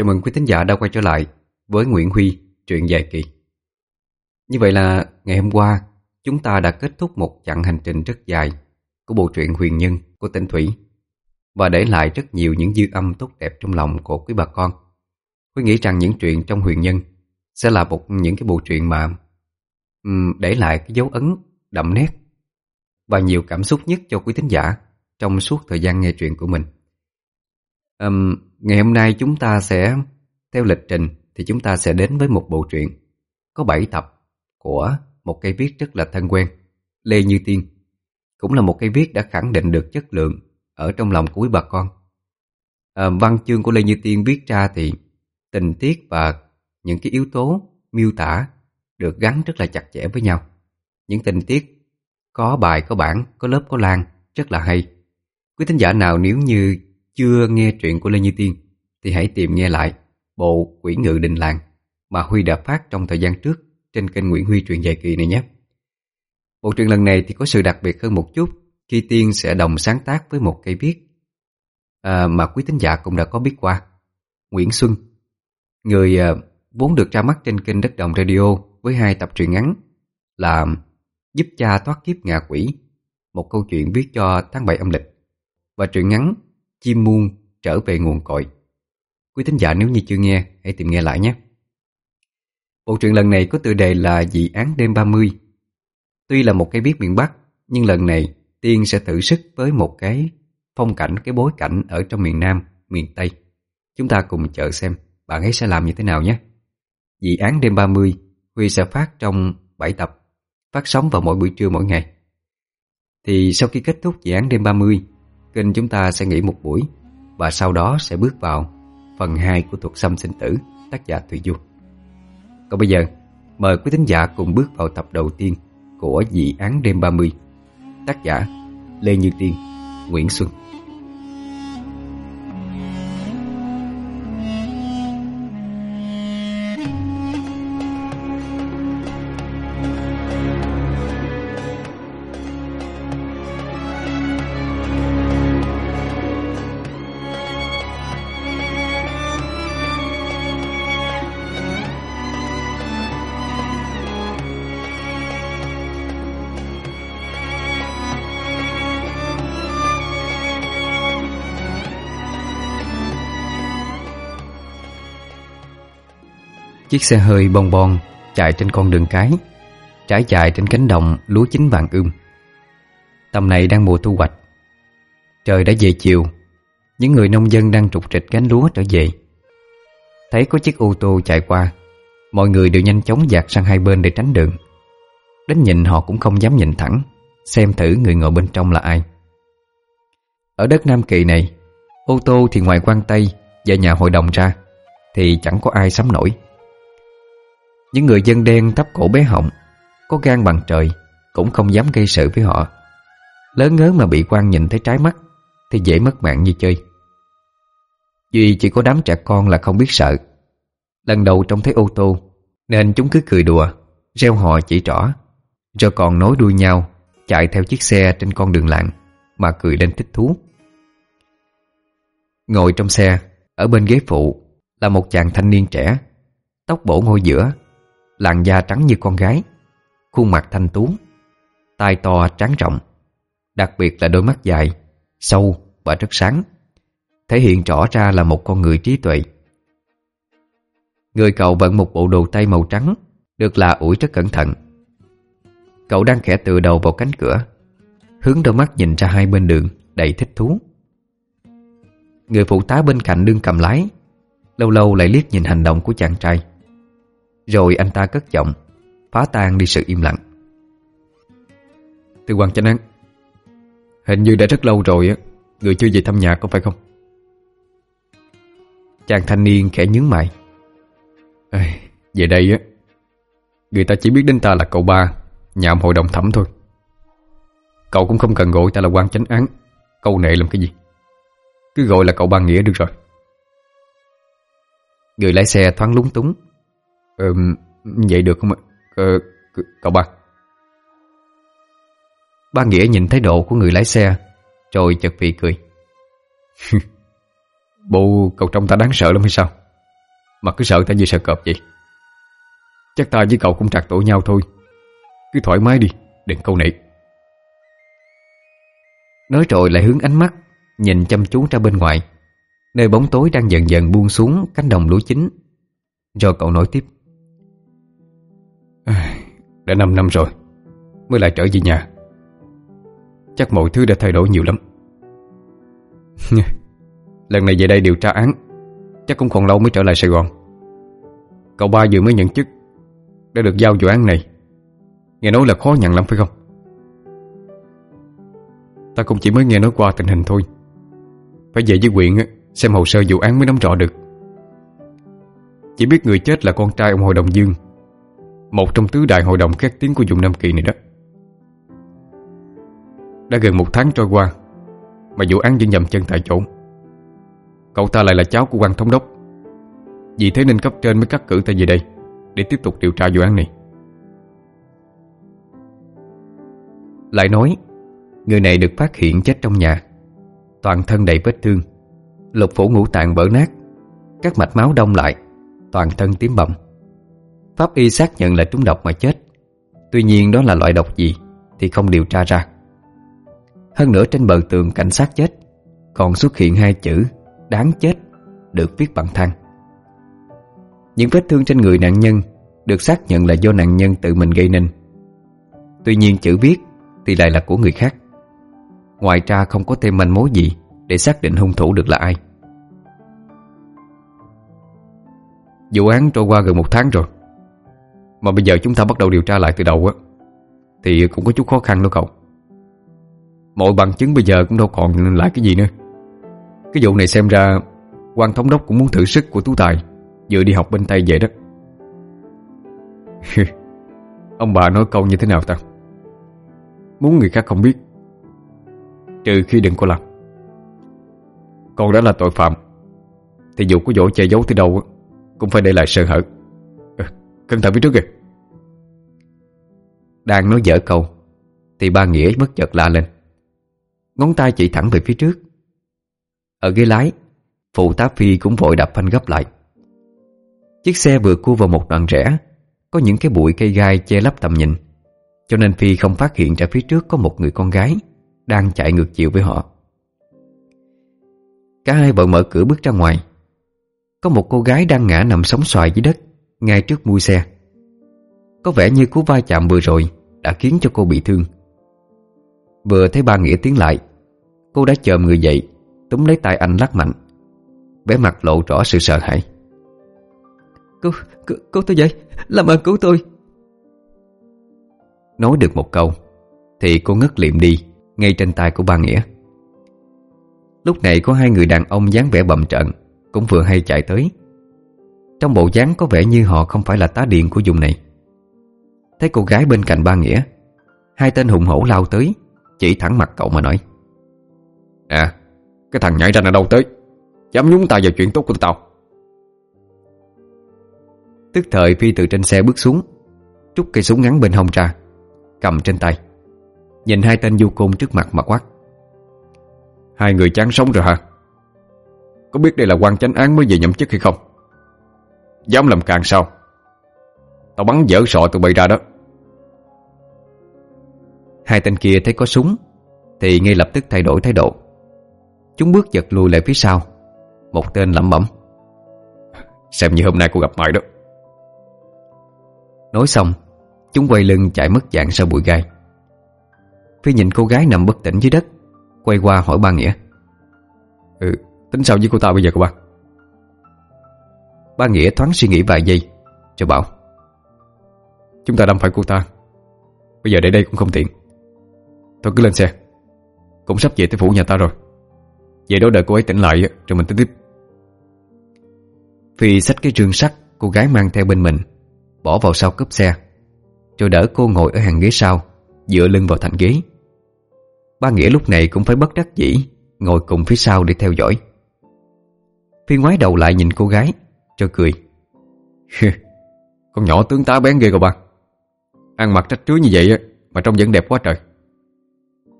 Chào mừng quý thính giả đã quay trở lại với Nguyễn Huy, truyện dài kỳ. Như vậy là ngày hôm qua chúng ta đã kết thúc một chặng hành trình rất dài của bộ truyện huyền nhân của tỉnh Thủy và để lại rất nhiều những dư âm tốt đẹp trong lòng của quý bà con. Huy nghĩ rằng những chuyện trong huyền nhân sẽ là một những cái bộ truyện mà um, để lại cái dấu ấn đậm nét và nhiều cảm xúc nhất cho quý thính giả trong suốt thời gian nghe truyện của mình. Um, ngày hôm nay chúng ta sẽ theo lịch trình thì chúng ta sẽ đến với một bộ truyện có 7 tập của một cây viết rất là thân quen, Lê Như Tiên. Cũng là một cây viết đã khẳng định được chất lượng ở trong lòng của quý bà con. À, văn chương của Lê Như Tiên viết ra thì tình tiết và những cái yếu tố miêu tả được gắn rất là chặt chẽ với nhau. Những tình tiết có bài, có bản, có lớp, có lan rất là hay. Quý thính giả nào nếu như chưa nghe truyện của Lê Như Tiên thì hãy tìm nghe lại bộ Quỷ Ngự Đình Làng mà Huy đã phát trong thời gian trước trên kênh Nguyễn Huy truyện dài kỳ này nhé. Bộ truyện lần này thì có sự đặc biệt hơn một chút khi Tiên sẽ đồng sáng tác với một cây viết à, mà quý thính giả cũng đã có biết qua. Nguyễn Xuân, người à, vốn được ra mắt trên kênh Đất Đồng Radio với hai tập truyện ngắn là Giúp cha thoát kiếp ngạ quỷ, một câu chuyện viết cho tháng 7 âm lịch và truyện ngắn Chim muôn trở về nguồn cội. Quý thính giả nếu như chưa nghe, hãy tìm nghe lại nhé. Bộ truyện lần này có tựa đề là Dị án đêm 30. Tuy là một cái viết miền Bắc, nhưng lần này Tiên sẽ thử sức với một cái phong cảnh, cái bối cảnh ở trong miền Nam, miền Tây. Chúng ta cùng chờ xem bạn ấy sẽ làm như thế nào nhé. Dị án đêm 30, Huy sẽ phát trong 7 tập, phát sóng vào mỗi buổi trưa mỗi ngày. Thì sau khi kết thúc dự án đêm 30, kênh chúng ta sẽ nghỉ một buổi và sau đó sẽ bước vào phần 2 của thuật xâm sinh tử tác giả Thủy Du. Còn bây giờ, mời quý thính giả cùng bước vào tập đầu tiên của dị án đêm 30 tác giả Lê Như Tiên, Nguyễn Xuân. Chiếc xe hơi bong bon chạy trên con đường cái, Trải dài trên cánh đồng lúa chín vàng ươm Tầm này đang mùa thu hoạch. Trời đã về chiều, Những người nông dân đang trục trịch gánh lúa trở về. Thấy có chiếc ô tô chạy qua, Mọi người đều nhanh chóng dạt sang hai bên để tránh đường. Đến nhìn họ cũng không dám nhìn thẳng, Xem thử người ngồi bên trong là ai. Ở đất Nam Kỳ này, Ô tô thì ngoài quan Tây Và nhà hội đồng ra, Thì chẳng có ai sắm nổi những người dân đen thấp cổ bé họng Có gan bằng trời, Cũng không dám gây sự với họ. Lớn ngớ mà bị quan nhìn thấy trái mắt, Thì dễ mất mạng như chơi. Duy chỉ có đám trẻ con là không biết sợ. Lần đầu trông thấy ô tô, Nên chúng cứ cười đùa, Reo hò chỉ trỏ, Rồi còn nối đuôi nhau, Chạy theo chiếc xe trên con đường lạng Mà cười lên thích thú. Ngồi trong xe, Ở bên ghế phụ, Là một chàng thanh niên trẻ, Tóc bổ ngôi giữa Làn da trắng như con gái, Khuôn mặt thanh tú, Tai to trắng rộng Đặc biệt là đôi mắt dài, Sâu và rất sáng, Thể hiện rõ ra là một con người trí tuệ. Người cậu bận một bộ đồ tay màu trắng, Được là ủi rất cẩn thận. Cậu đang khẽ tựa đầu vào cánh cửa, Hướng đôi mắt nhìn ra hai bên đường Đầy thích thú. Người phụ tá bên cạnh đương cầm lái, Lâu lâu lại liếc nhìn hành động của chàng trai rồi anh ta cất giọng, Phá tan đi sự im lặng. Thưa Hoàng Chánh Án Hình như đã rất lâu rồi á, Người chưa về thăm nhà có phải không? Chàng thanh niên khẽ nhướng mày. Về đây á, Người ta chỉ biết đến ta là cậu ba, Nhà hội đồng thẩm thôi. Cậu cũng không cần gọi ta là quan chánh án Câu nệ làm cái gì? Cứ gọi là cậu ba nghĩa được rồi. Người lái xe thoáng lúng túng Ừ, vậy được không ạ? Ờ, cậu ba. Ba Nghĩa nhìn thái độ của người lái xe Rồi chợt phì cười. cười Bộ cậu trong ta đáng sợ lắm hay sao? Mà cứ sợ ta như sợ cọp vậy. Chắc ta với cậu cũng trạc tổ nhau thôi. Cứ thoải mái đi Đừng câu nệ. Nói rồi lại hướng ánh mắt Nhìn chăm chú ra bên ngoài. Nơi bóng tối đang dần dần buông xuống Cánh đồng lúa chính Rồi cậu nói tiếp. Đã 5 năm rồi, Mới lại trở về nhà. Chắc mọi thứ đã thay đổi nhiều lắm. Lần này về đây điều tra án, Chắc cũng còn lâu mới trở lại Sài Gòn. Cậu ba vừa mới nhận chức, Đã được giao vụ án này. Nghe nói là khó nhận lắm, phải không? Ta cũng chỉ mới nghe nói qua tình hình thôi. Phải về với quyện Xem hồ sơ vụ án mới nắm rõ được. Chỉ biết người chết là con trai ông Hội đồng Dương. Một trong tứ đại hội đồng khét tiếng của vùng Nam Kỳ này đó. Đã gần một tháng trôi qua, Mà vụ án vẫn nhầm chân tại chỗ. Cậu ta lại là cháu của quan thống đốc. Vì thế nên cấp trên mới cắt cử ta về đây Để tiếp tục điều tra vụ án này. Lại nói, Người này được phát hiện chết trong nhà. Toàn thân đầy vết thương. Lục phủ ngũ tạng bở nát. Các mạch máu đông lại. Toàn thân tím bầm. Pháp y xác nhận là trúng độc mà chết. Tuy nhiên đó là loại độc gì Thì không điều tra ra. Hơn nữa trên bờ tường cảnh sát chết, Còn xuất hiện hai chữ Đáng chết Được viết bằng thang. Những vết thương trên người nạn nhân Được xác nhận là do nạn nhân tự mình gây nên. Tuy nhiên chữ viết Thì lại là của người khác. Ngoài ra không có thêm manh mối gì Để xác định hung thủ được là ai. Vụ án trôi qua gần một tháng rồi. Mà bây giờ chúng ta bắt đầu điều tra lại từ đầu á, Thì cũng có chút khó khăn đâu cậu. Mọi bằng chứng bây giờ cũng đâu còn lại cái gì nữa. Cái vụ này xem ra, quan thống đốc cũng muốn thử sức của Tú Tài, Vừa đi học bên Tây vậy đó. Ông bà nói câu như thế nào ta? Muốn người khác không biết, Trừ khi đừng có làm. Còn đã là tội phạm, Thì dù có dỗ che giấu tới đâu Cũng phải để lại sơ hở. Cẩn thận phía trước kìa. Đang nói dở câu, Thì ba Nghĩa bất chợt la lên. Ngón tay chỉ thẳng về phía trước. Ở ghế lái Phụ tá Phi cũng vội đập phanh gấp lại. Chiếc xe vừa cua vào một đoạn rẽ, Có những cái bụi cây gai che lấp tầm nhìn. Cho nên Phi không phát hiện ra phía trước có một người con gái Đang chạy ngược chiều với họ. Cả hai vợ mở cửa bước ra ngoài. Có một cô gái đang ngã nằm sóng xoài dưới đất. Ngay trước mui xe. Có vẻ như cú va chạm vừa rồi Đã khiến cho cô bị thương. Vừa thấy ba Nghĩa tiến lại Cô đã chồm người dậy Túm lấy tay anh lắc mạnh. Vẻ mặt lộ rõ sự sợ hãi. Cứu, cứu, cứu tôi vậy Làm ơn cứu tôi. Nói được một câu Thì cô ngất liệm đi Ngay trên tay của ba Nghĩa. Lúc này có hai người đàn ông dáng vẻ bậm trận Cũng vừa hay chạy tới trong bộ dáng có vẻ như họ không phải là tá điện của vùng này. Thấy cô gái bên cạnh ba Nghĩa, Hai tên hùng hổ lao tới, Chỉ thẳng mặt cậu mà nói. À Cái thằng nhảy ra là đâu tới? Dám nhúng tay vào chuyện tốt của tao. Tức thời Phi từ trên xe bước xuống Trúc cây súng ngắn bên hông ra, Cầm trên tay. Nhìn hai tên du côn trước mặt mà quát. Hai người chán sống rồi hả? Có biết đây là quan chánh án mới về nhậm chức hay không? Dám làm càng sao? Tao bắn dở sọ tụi bay ra đó. Hai tên kia thấy có súng Thì ngay lập tức thay đổi thái độ. Chúng bước giật lùi lại phía sau. Một tên lẩm bẩm. Xem như hôm nay cô gặp mày đó. Nói xong Chúng quay lưng chạy mất dạng sau bụi gai. Phi nhìn cô gái nằm bất tỉnh dưới đất Quay qua hỏi ba Nghĩa. Ừ, tính sao với cô ta bây giờ cô ba? Ba Nghĩa thoáng suy nghĩ vài giây, Rồi bảo, Chúng ta đâm phải cô ta. Bây giờ để đây cũng không tiện. Thôi cứ lên xe. Cũng sắp về tới phủ nhà ta rồi. Về đó đợi cô ấy tỉnh lại, Rồi mình tính tiếp. Phi xách cái rương sắt Cô gái mang theo bên mình, Bỏ vào sau cốp xe, Rồi đỡ cô ngồi ở hàng ghế sau, Dựa lưng vào thành ghế. Ba Nghĩa lúc này cũng phải bất đắc dĩ, Ngồi cùng phía sau để theo dõi. Phi ngoái đầu lại nhìn cô gái cho cười. Con nhỏ tướng tá bén ghê rồi ba Ăn mặc trách trưới như vậy Mà trông vẫn đẹp quá trời.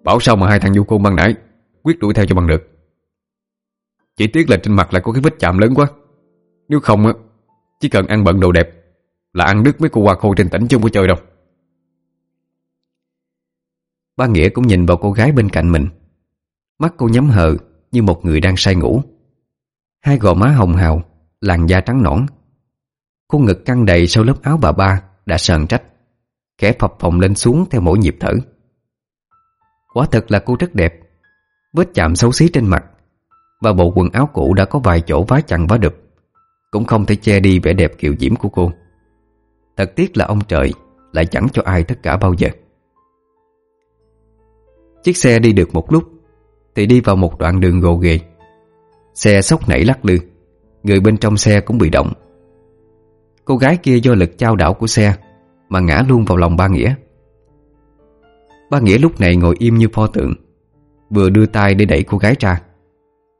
Bảo sao mà hai thằng du côn ban nãy Quyết đuổi theo cho bằng được. Chỉ tiếc là trên mặt lại có cái vết chạm lớn quá. Nếu không á, Chỉ cần ăn bận đồ đẹp Là ăn đứt mấy cô hoa khô trên tỉnh chứ không có chơi đâu. Ba Nghĩa cũng nhìn vào cô gái bên cạnh mình. Mắt cô nhắm hờ Như một người đang say ngủ. Hai gò má hồng hào Làn da trắng nõn. Khuôn ngực căng đầy sau lớp áo bà ba Đã sờn trách Khẽ phập phồng lên xuống theo mỗi nhịp thở. Quả thật là cô rất đẹp Vết chạm xấu xí trên mặt Và bộ quần áo cũ đã có vài chỗ vá chằng vá đập, Cũng không thể che đi vẻ đẹp kiều diễm của cô. Thật tiếc là ông trời Lại chẳng cho ai tất cả bao giờ. Chiếc xe đi được một lúc Thì đi vào một đoạn đường gồ ghề. Xe sốc nảy lắc lư. Người bên trong xe cũng bị động. Cô gái kia do lực trao đảo của xe Mà ngã luôn vào lòng ba Nghĩa. Ba Nghĩa lúc này ngồi im như pho tượng Vừa đưa tay để đẩy cô gái ra.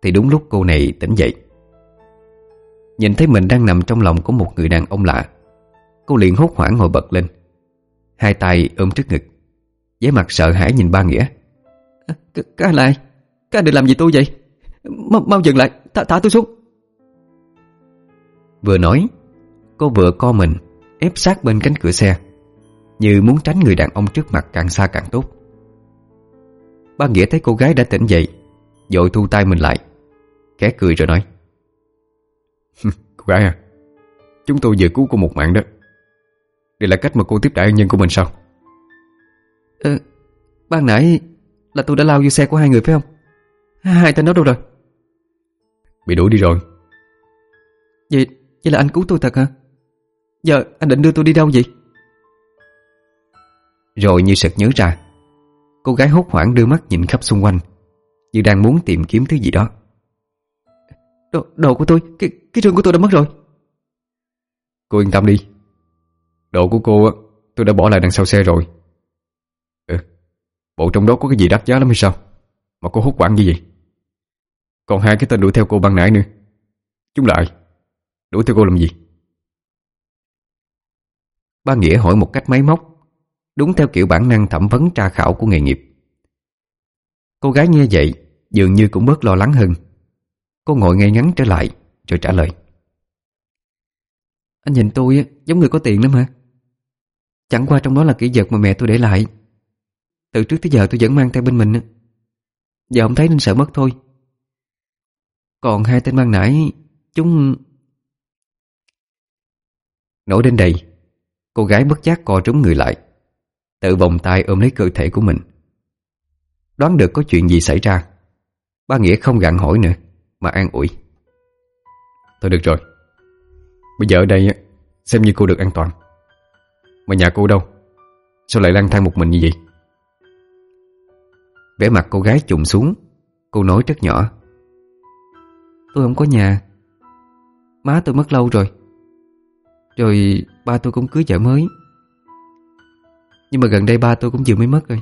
Thì đúng lúc cô này tỉnh dậy. Nhìn thấy mình đang nằm trong lòng của một người đàn ông lạ Cô liền hốt hoảng ngồi bật lên Hai tay ôm trước ngực vẻ mặt sợ hãi nhìn ba Nghĩa. Các anh lại Các anh định làm gì tôi vậy? M Mau dừng lại thả, thả tôi xuống. Vừa nói Cô vừa co mình Ép sát bên cánh cửa xe Như muốn tránh người đàn ông trước mặt càng xa càng tốt. Ba Nghĩa thấy cô gái đã tỉnh dậy Dội thu tay mình lại Khẽ cười rồi nói Cô gái à Chúng tôi vừa cứu cô một mạng đó. Đây là cách mà cô tiếp đại nhân của mình sao? Ờ Ban nãy là tôi đã lao vô xe của hai người phải không? Hai tên đó đâu rồi? Bị đuổi đi rồi. Vậy, vậy là anh cứu tôi thật hả? Giờ anh định đưa tôi đi đâu vậy? Rồi như sực nhớ ra Cô gái hốt hoảng đưa mắt nhìn khắp xung quanh Như đang muốn tìm kiếm thứ gì đó. Đồ, đồ của tôi Cái, cái rương của tôi đã mất rồi. Cô yên tâm đi. Đồ của cô tôi đã bỏ lại đằng sau xe rồi. Ừ Bộ trong đó có cái gì đắt giá lắm hay sao? Mà cô hút quảng như vậy. Còn hai cái tên đuổi theo cô ban nãy nữa. Chúng lại Đuổi theo cô làm gì? Ba Nghĩa hỏi một cách máy móc, Đúng theo kiểu bản năng thẩm vấn tra khảo của nghề nghiệp. Cô gái nghe vậy, Dường như cũng bớt lo lắng hơn. Cô ngồi ngay ngắn trở lại, Rồi trả lời. Anh nhìn tôi giống người có tiền lắm hả? Chẳng qua trong đó là kỹ vật mà mẹ tôi để lại. Từ trước tới giờ tôi vẫn mang theo bên mình Giờ ông thấy nên sợ mất thôi. Còn hai tên mang nãy, Chúng Nổi đến đây, Cô gái bất giác co trúng người lại, Tự vòng tay ôm lấy cơ thể của mình. Đoán được có chuyện gì xảy ra, Ba Nghĩa không gặn hỏi nữa, Mà an ủi. Thôi được rồi, Bây giờ ở đây xem như cô được an toàn. Mà nhà cô đâu? Sao lại lang thang một mình như vậy? Vẻ mặt cô gái trùng xuống, Cô nói rất nhỏ. Tôi không có nhà. Má tôi mất lâu rồi. Rồi ba tôi cũng cưới vợ mới. Nhưng mà gần đây ba tôi cũng vừa mới mất rồi.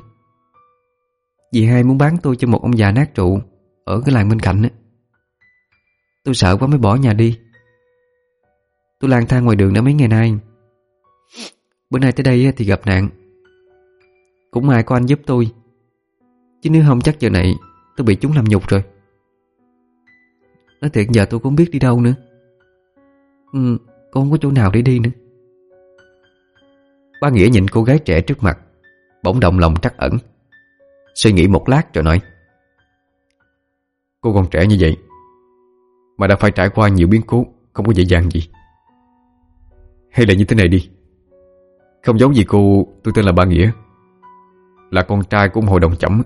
Dì hai muốn bán tôi cho một ông già nát trụ Ở cái làng bên cạnh á. Tôi sợ quá mới bỏ nhà đi. Tôi lang thang ngoài đường đã mấy ngày nay. Bữa nay tới đây thì gặp nạn. Cũng may có anh giúp tôi. Chứ nếu không chắc giờ này Tôi bị chúng làm nhục rồi. Nói thiệt giờ tôi cũng biết đi đâu nữa. Ừ, con không có chỗ nào để đi nữa. Ba Nghĩa nhìn cô gái trẻ trước mặt, Bỗng động lòng trắc ẩn. Suy nghĩ một lát rồi nói, Cô còn trẻ như vậy Mà đã phải trải qua nhiều biến cố, Không có dễ dàng gì. Hay là như thế này đi. Không giống gì cô, Tôi tên là Ba Nghĩa, Là con trai của ông hội đồng chẩm.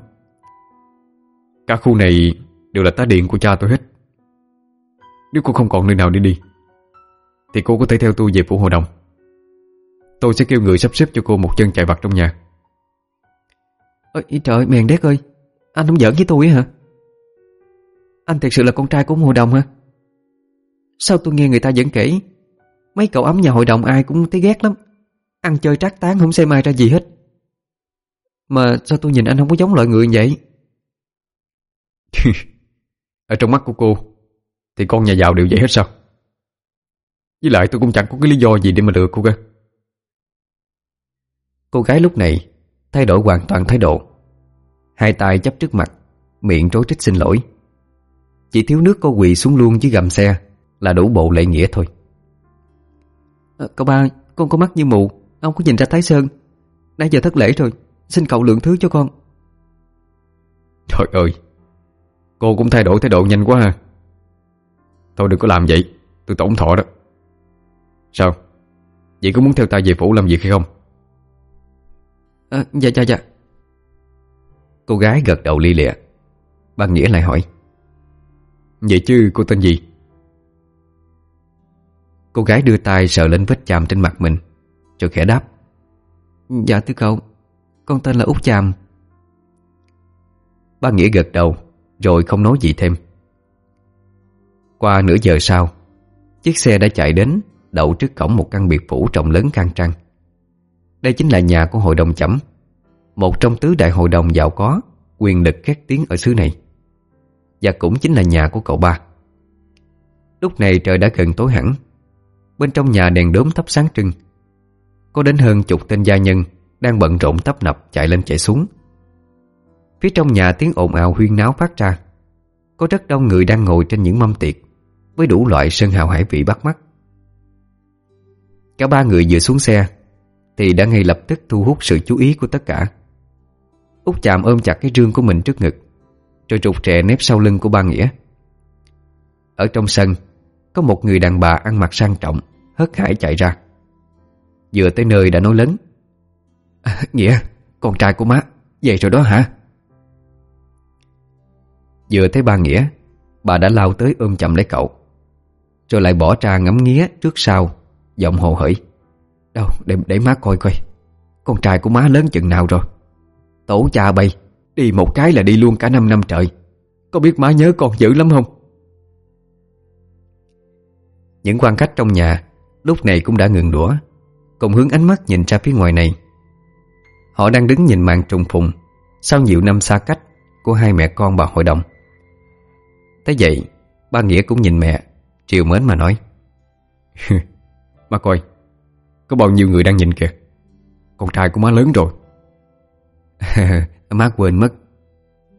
Cả khu này Đều là tá điện của cha tôi hết. Nếu cô không còn nơi nào để đi thì cô có thể theo tôi về phủ hội đồng. Tôi sẽ kêu người sắp xếp cho cô một chân chạy vặt trong nhà. Ôi trời mèn đét ơi. Anh không giỡn với tôi hả? Anh thật sự là con trai của hội đồng hả? Sao tôi nghe người ta vẫn kể Mấy cậu ấm nhà hội đồng ai cũng thấy ghét lắm. Ăn chơi trác tán không xem ai ra gì hết. Mà sao tôi nhìn anh không có giống loại người vậy? Ở trong mắt của cô Thì con nhà giàu đều vậy hết sao Với lại tôi cũng chẳng có cái lý do gì để mà lừa cô cơ Cô gái lúc này Thay đổi hoàn toàn thái độ. Hai tay chấp trước mặt Miệng trối trích xin lỗi. Chỉ thiếu nước cô quỳ xuống luôn dưới gầm xe Là đủ bộ lệ nghĩa thôi. À, Cậu ba Con có mắt như mù Ông có nhìn ra Thái Sơn. Nãy giờ thất lễ rồi Xin cậu lượng thứ cho con. Trời ơi Cô cũng thay đổi thái độ nhanh quá ha. Thôi đừng có làm vậy Tôi tổn thọ đó Sao Vậy có muốn theo ta về phủ làm việc hay không? À, Dạ dạ dạ. Cô gái gật đầu li lịa. Ba Nghĩa lại hỏi. Vậy chứ cô tên gì? Cô gái đưa tay sờ lên vết chàm trên mặt mình Rồi khẽ đáp. Dạ thưa cậu. Con tên là Út Chàm. Ba Nghĩa gật đầu Rồi không nói gì thêm. Qua nửa giờ sau Chiếc xe đã chạy đến Đậu trước cổng một căn biệt phủ rộng lớn khang trang. Đây chính là nhà của hội đồng chẩm Một trong tứ đại hội đồng giàu có, Quyền lực khét tiếng ở xứ này. Và cũng chính là nhà của cậu ba. Lúc này trời đã gần tối hẳn. Bên trong nhà đèn đốm thắp sáng trưng. Có đến hơn chục tên gia nhân Đang bận rộn tấp nập chạy lên chạy xuống. Phía trong nhà tiếng ồn ào huyên náo phát ra. Có rất đông người đang ngồi trên những mâm tiệc Với đủ loại sơn hào hải vị bắt mắt. Cả ba người vừa xuống xe Thì đã ngay lập tức thu hút sự chú ý của tất cả. Út chạm ôm chặt cái rương của mình trước ngực Rồi trục trẻ nép sau lưng của ba Nghĩa. Ở trong sân Có một người đàn bà ăn mặc sang trọng Hớt hải chạy ra. Vừa tới nơi đã nói lớn à, Nghĩa, con trai của má Về rồi đó hả? Vừa thấy ba Nghĩa Bà đã lao tới ôm chậm lấy cậu Rồi lại bỏ ra ngắm nghía trước sau. Giọng hồ hởi. Đâu để, để má coi coi. Con trai của má lớn chừng nào rồi? Tổ cha bay Đi một cái là đi luôn cả năm năm trời. Có biết má nhớ con dữ lắm không? Những quan khách trong nhà Lúc này cũng đã ngừng đũa Cùng hướng ánh mắt nhìn ra phía ngoài này. Họ đang đứng nhìn màn trùng phùng Sau nhiều năm xa cách Của hai mẹ con bà hội đồng. Thế vậy Ba Nghĩa cũng nhìn mẹ Triều mến mà nói Má coi, Có bao nhiêu người đang nhìn kìa. Con trai của má lớn rồi. Má quên mất.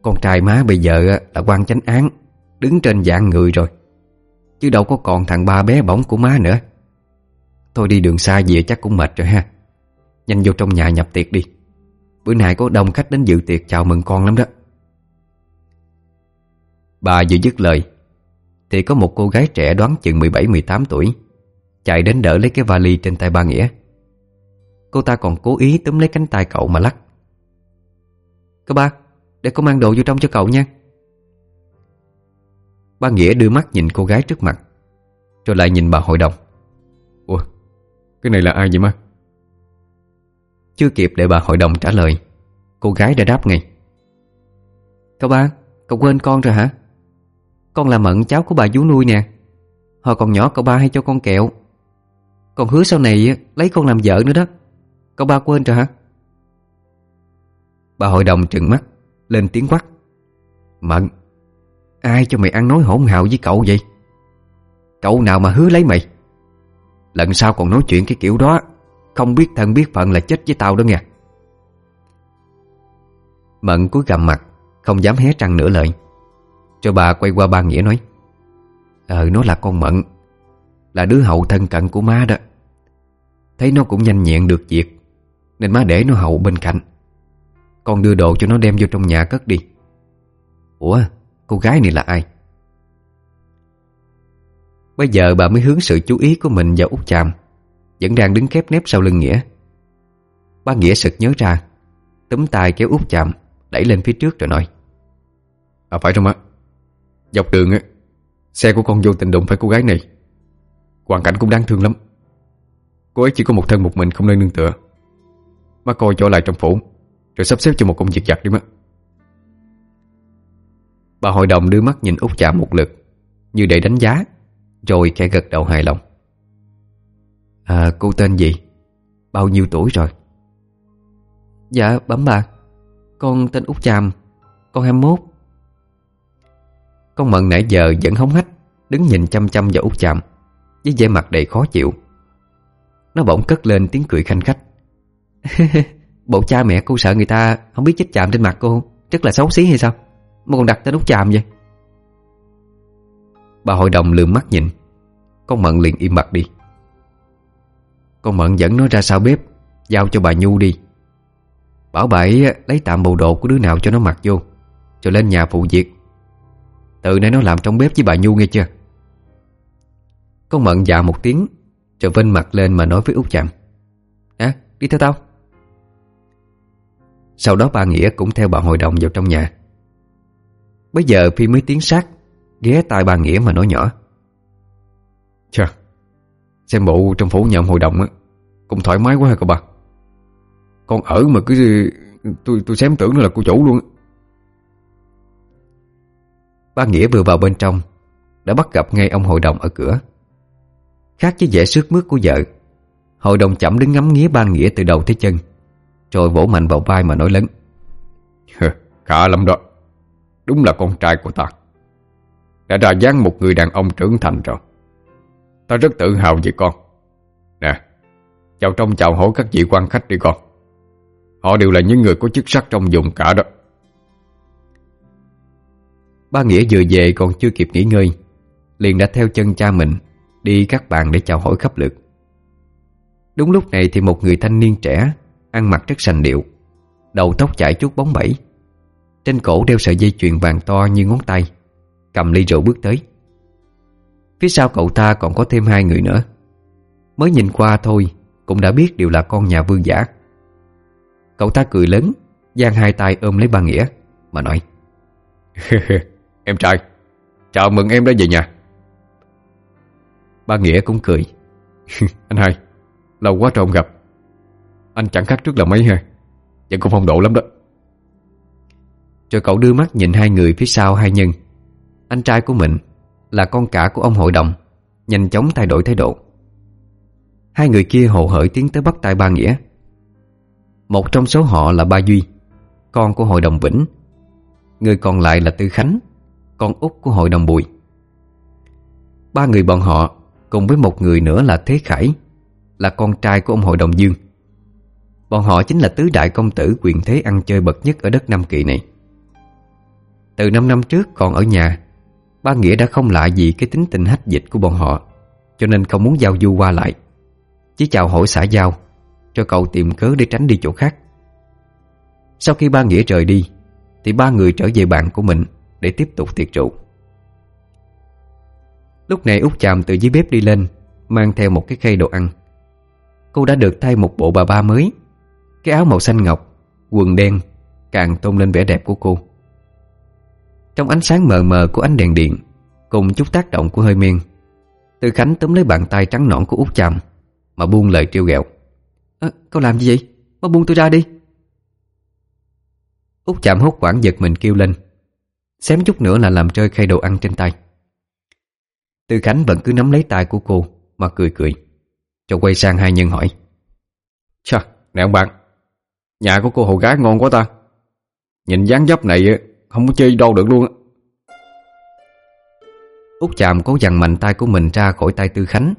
Con trai má bây giờ là quan chánh án, Đứng trên dạng người rồi. Chứ đâu có còn thằng ba bé bỏng của má nữa. Thôi đi đường xa về chắc cũng mệt rồi ha. Nhanh vô trong nhà nhập tiệc đi. Bữa nay có đông khách đến dự tiệc, chào mừng con lắm đó. Bà vừa dứt lời, Thì có một cô gái trẻ đoán chừng 17-18 tuổi. Chạy đến đỡ lấy cái vali trên tay ba Nghĩa. Cô ta còn cố ý túm lấy cánh tay cậu mà lắc. Cô ba, Để con mang đồ vô trong cho cậu nha. Ba Nghĩa đưa mắt nhìn cô gái trước mặt, Rồi lại nhìn bà hội đồng. Ủa, Cái này là ai vậy má Chưa kịp để bà hội đồng trả lời, Cô gái đã đáp ngay. Cậu ba, Cậu quên con rồi hả? Con là Mận, cháu của bà vú nuôi nè. Hồi còn nhỏ cậu ba hay cho con kẹo. Còn hứa sau này lấy con làm vợ nữa đó. Cậu ba quên rồi hả? Bà hội đồng trừng mắt, Lên tiếng quát. Mận, Ai cho mày ăn nói hỗn hào với cậu vậy? Cậu nào mà hứa lấy mày? Lần sau còn nói chuyện cái kiểu đó, Không biết thân biết phận là chết với tao đó nha Mận cúi gầm mặt, Không dám hé răng nửa lời. Cho bà quay qua ba Nghĩa nói Ờ nó là con Mận là đứa hậu thân cận của má đó. Thấy nó cũng nhanh nhẹn được việc, Nên má để nó hậu bên cạnh. Con đưa đồ cho nó đem vô trong nhà cất đi. Ủa, cô gái này là ai? Bây giờ bà mới hướng sự chú ý của mình vào út chàm, Vẫn đang đứng khép nép sau lưng Nghĩa. Ba Nghĩa sực nhớ ra, Túm tay kéo út chạm Đẩy lên phía trước rồi nói À phải không ạ? Dọc đường á, Xe của con vô tình đụng phải cô gái này Hoàn cảnh cũng đáng thương lắm. Cô ấy chỉ có một thân một mình không nơi nương tựa. Má coi cho lại trong phủ, Rồi sắp xếp cho một công việc giặt đi má Bà hội đồng đưa mắt nhìn út chạm một lượt, Như để đánh giá, Rồi khẽ gật đầu hài lòng. À cô tên gì? Bao nhiêu tuổi rồi? Dạ bấm bà. Con tên Út Chàm Con 21 Con Mận nãy giờ vẫn hống hách, Đứng nhìn chăm chăm vào Út Chàm với vẻ mặt đầy khó chịu. Nó bỗng cất lên tiếng cười khanh khách. Bộ cha mẹ cô sợ người ta Không biết chích chạm trên mặt cô Rất là xấu xí hay sao? Mà còn đặt tên Út Chàm vậy. Bà hội đồng lườm mắt nhìn. Con Mận liền im mặt đi. Con Mận dẫn nó ra sau bếp, Giao cho bà Nhu đi. Bảo bà ấy lấy tạm bộ đồ của đứa nào cho nó mặc vô, Rồi lên nhà phụ việc. Từ nay nó làm trong bếp với bà Nhu nghe chưa? Con Mận dạ một tiếng, Rồi vinh mặt lên mà nói với út chạm À đi theo tao. Sau đó ba Nghĩa cũng theo bà hội đồng vào trong nhà. Bây giờ Phi mới tiến sát, Ghé tai ba Nghĩa mà nói nhỏ. Chà, Xem bộ trong phủ nhà ông hội đồng á, Cũng thoải mái quá hả cậu bà? Con ở mà cứ, Tôi tôi xém tưởng nó là cô chủ luôn Ba Nghĩa vừa vào bên trong, Đã bắt gặp ngay ông hội đồng ở cửa. Khác với vẻ sướt mướt của vợ. Hội đồng chậm đứng ngắm nghía ba Nghĩa từ đầu tới chân Rồi vỗ mạnh vào vai mà nói lớn. Khá lắm đó. Đúng là con trai của ta. Đã ra dáng một người đàn ông trưởng thành rồi. Ta rất tự hào về con. Nè Chào trong chào hỏi các vị quan khách đi con. Họ đều là những người có chức sắc trong vùng cả đó. Ba Nghĩa vừa về còn chưa kịp nghỉ ngơi Liền đã theo chân cha mình Đi các bàn để chào hỏi khắp lượt. Đúng lúc này thì một người thanh niên trẻ Ăn mặc rất sành điệu, Đầu tóc chải chút bóng bẩy, Trên cổ đeo sợi dây chuyền vàng to như ngón tay, Cầm ly rượu bước tới. Phía sau cậu ta còn có thêm hai người nữa. Mới nhìn qua thôi, Cũng đã biết đều là con nhà vương giả. Cậu ta cười lớn, giang hai tay ôm lấy ba Nghĩa, Mà nói, Em trai, Chào mừng em đã về nhà. Ba Nghĩa cũng cười. cười Anh hai, Lâu quá rồi không gặp. Anh chẳng khác trước là mấy ha? Vẫn cũng phong độ lắm đó. Rồi cậu đưa mắt nhìn hai người phía sau hai nhân. Anh trai của mình Là con cả của ông hội đồng, Nhanh chóng thay đổi thái độ. Hai người kia hồ hởi tiến tới bắt tay ba Nghĩa. Một trong số họ là ba Duy, Con của hội đồng Vĩnh. Người còn lại là Tư Khánh, Con út của hội đồng Bùi. Ba người bọn họ Cùng với một người nữa là Thế Khải, Là con trai của ông hội đồng Dương. Bọn họ chính là tứ đại công tử quyền thế ăn chơi bậc nhất ở đất Nam Kỳ này. Từ 5 năm trước còn ở nhà, Ba Nghĩa đã không lạ gì cái tính tình hách dịch của bọn họ, Cho nên không muốn giao du qua lại. Chỉ chào hỏi xã giao, Cho cậu tìm cớ để tránh đi chỗ khác. Sau khi ba Nghĩa rời đi, Thì ba người trở về bạn của mình Để tiếp tục tiệc rượu. Lúc này út chàm từ dưới bếp đi lên Mang theo một cái khay đồ ăn. Cô đã được thay một bộ bà ba mới. Cái áo màu xanh ngọc Quần đen Càng tôn lên vẻ đẹp của cô. Trong ánh sáng mờ mờ của ánh đèn điện Cùng chút tác động của hơi men Từ Khánh túm lấy bàn tay trắng nõn của út chàm Mà buông lời trêu ghẹo. À, Cậu làm gì vậy? Mau buông tôi ra đi. Út chạm hốt quảng giật mình kêu lên Xém chút nữa là làm rơi khay đồ ăn trên tay. Tư Khánh vẫn cứ nắm lấy tay của cô Mà cười cười. Cho quay sang hai nhân hỏi. Chà, nè ông bạn Nhà của cô hầu gái ngon quá ta. Nhìn dáng dấp này Không có chơi đâu được luôn Út chạm cố dằn mạnh tay của mình ra khỏi tay Tư Khánh.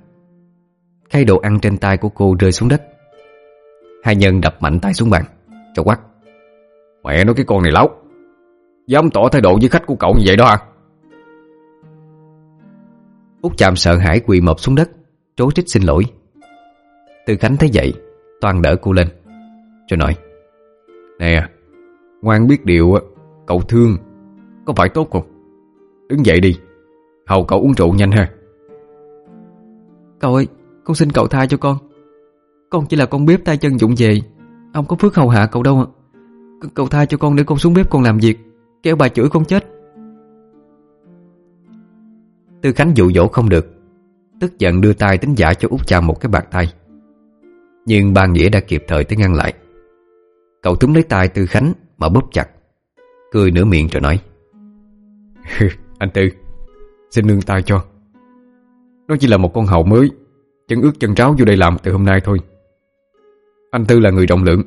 Khay đồ ăn trên tay của cô rơi xuống đất. Hai nhân đập mạnh tay xuống bàn. Cho quát. Mẹ nói cái con này láo. Dám tỏ thái độ với khách của cậu như vậy đó à Út chạm sợ hãi quỳ mập xuống đất, Trố trích xin lỗi. Tư Khánh thấy vậy Toàn đỡ cô lên, Rồi nói, Nè, Ngoan biết điều Cậu thương, Có phải tốt không? Đứng dậy đi, Hầu cậu uống rượu nhanh ha. Cậu ơi, Con xin cậu tha cho con. Con chỉ là con bếp tay chân dụng về, Ông có phước hầu hạ cậu đâu ạ. Cậu tha cho con để con xuống bếp con làm việc Kéo bà chửi con chết. Tư Khánh dụ dỗ không được, Tức giận đưa tay tính giả cho út cha một cái bạc tay. Nhưng ba Nghĩa đã kịp thời tới ngăn lại. Cậu túm lấy tay Tư Khánh Mà bóp chặt, Cười nửa miệng rồi nói, Anh Tư, Xin nương tay cho. Nó chỉ là một con hầu mới, Chân ướt chân ráo vô đây làm từ hôm nay thôi. Anh Tư là người rộng lượng,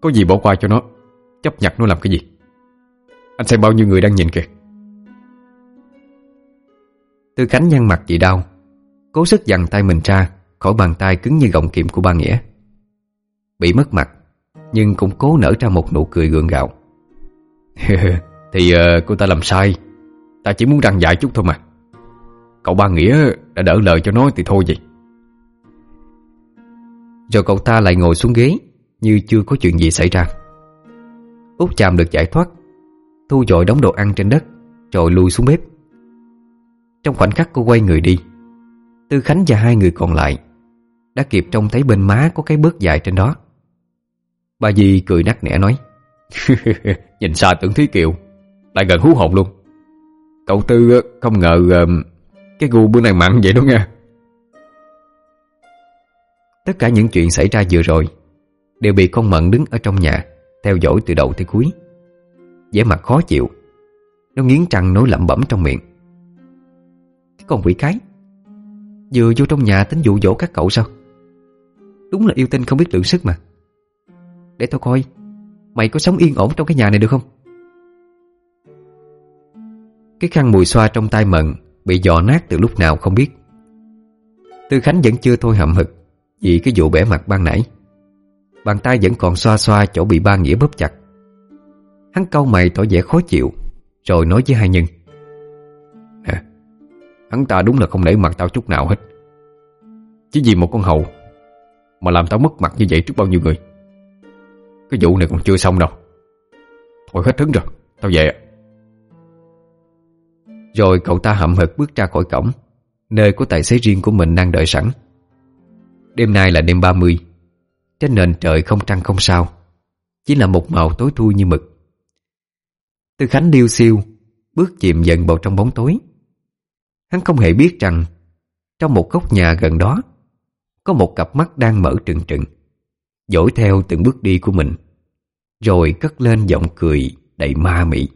Có gì bỏ qua cho nó, Chấp nhặt nó làm cái gì? Anh xem bao nhiêu người đang nhìn kìa. Tư Khánh nhăn mặt vì đau. Cố sức dằn tay mình ra Khỏi bàn tay cứng như gọng kiệm của ba Nghĩa. Bị mất mặt Nhưng cũng cố nở ra một nụ cười gượng gạo. Thì uh, cô ta làm sai. Ta chỉ muốn răng dạy chút thôi mà. Cậu ba Nghĩa đã đỡ lời cho nó thì thôi vậy. Rồi cậu ta lại ngồi xuống ghế Như chưa có chuyện gì xảy ra. Út chàm được giải thoát Thu dội đống đồ ăn trên đất Rồi lui xuống bếp. Trong khoảnh khắc cô quay người đi, Tư Khánh và hai người còn lại Đã kịp trông thấy bên má có cái bước dài trên đó. Bà Di cười nắc nẻ nói, Nhìn xa tưởng Thúy Kiều, Lại gần hú hồn luôn. Cậu Tư không ngờ Cái gu bữa nay mặn vậy đó nha. Tất cả những chuyện xảy ra vừa rồi Đều bị con Mận đứng ở trong nhà Theo dõi từ đầu tới cuối. Vẻ mặt khó chịu, Nó nghiến răng nói lẩm bẩm trong miệng con quỷ cái. Vừa vô trong nhà tính dụ dỗ các cậu sao? Đúng là yêu tinh không biết lượng sức mà. Để tao coi, Mày có sống yên ổn trong cái nhà này được không? Cái khăn mùi xoa trong tay Mận Bị dò nát từ lúc nào không biết. Tư Khánh vẫn chưa thôi hậm hực Vì cái vụ bẻ mặt ban nãy. Bàn tay vẫn còn xoa xoa chỗ bị ba nghĩa bóp chặt. Hắn câu mày tỏ vẻ khó chịu, Rồi nói với hai nhân. Hắn ta đúng là không nể mặt tao chút nào hết. Chỉ vì một con hầu Mà làm tao mất mặt như vậy trước bao nhiêu người. Cái vụ này còn chưa xong đâu. Thôi hết hứng rồi, Tao về Rồi cậu ta hậm hực bước ra khỏi cổng, Nơi có tài xế riêng của mình đang đợi sẵn. Đêm nay là đêm 30 Trên nền trời không trăng không sao, Chỉ là một màu tối thui như mực. Tư Khánh điêu siêu Bước chìm dần vào trong bóng tối. Hắn không hề biết rằng, Trong một góc nhà gần đó, Có một cặp mắt đang mở trừng trừng, Dõi theo từng bước đi của mình, Rồi cất lên giọng cười đầy ma mị.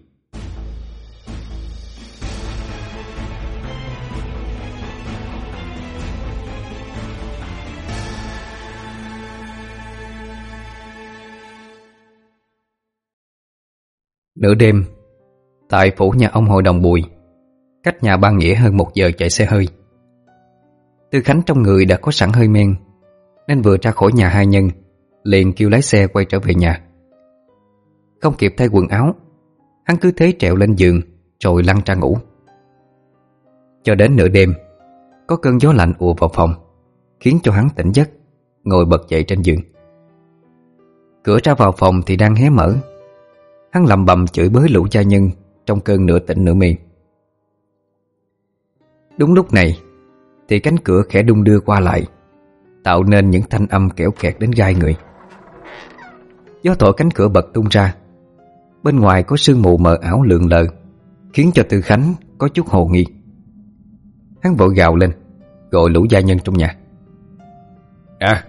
Nửa đêm, Tại phủ nhà ông hội đồng Bùi Cách nhà ba nghĩa hơn một giờ chạy xe hơi. Tư Khánh trong người đã có sẵn hơi men, Nên vừa ra khỏi nhà hai nhân, Liền kêu lái xe quay trở về nhà. Không kịp thay quần áo, Hắn cứ thế trèo lên giường, Rồi lăn ra ngủ. Cho đến nửa đêm, Có cơn gió lạnh ùa vào phòng, Khiến cho hắn tỉnh giấc, Ngồi bật dậy trên giường. Cửa ra vào phòng thì đang hé mở. Hắn lầm bầm chửi bới lũ gia nhân Trong cơn nửa tỉnh nửa mì Đúng lúc này Thì cánh cửa khẽ đung đưa qua lại Tạo nên những thanh âm kẽo kẹt đến gai người. Gió thổi cánh cửa bật tung ra. Bên ngoài có sương mù mờ ảo lượn lờ Khiến cho Tư Khánh có chút hồ nghi. Hắn vội gào lên Gọi lũ gia nhân trong nhà. À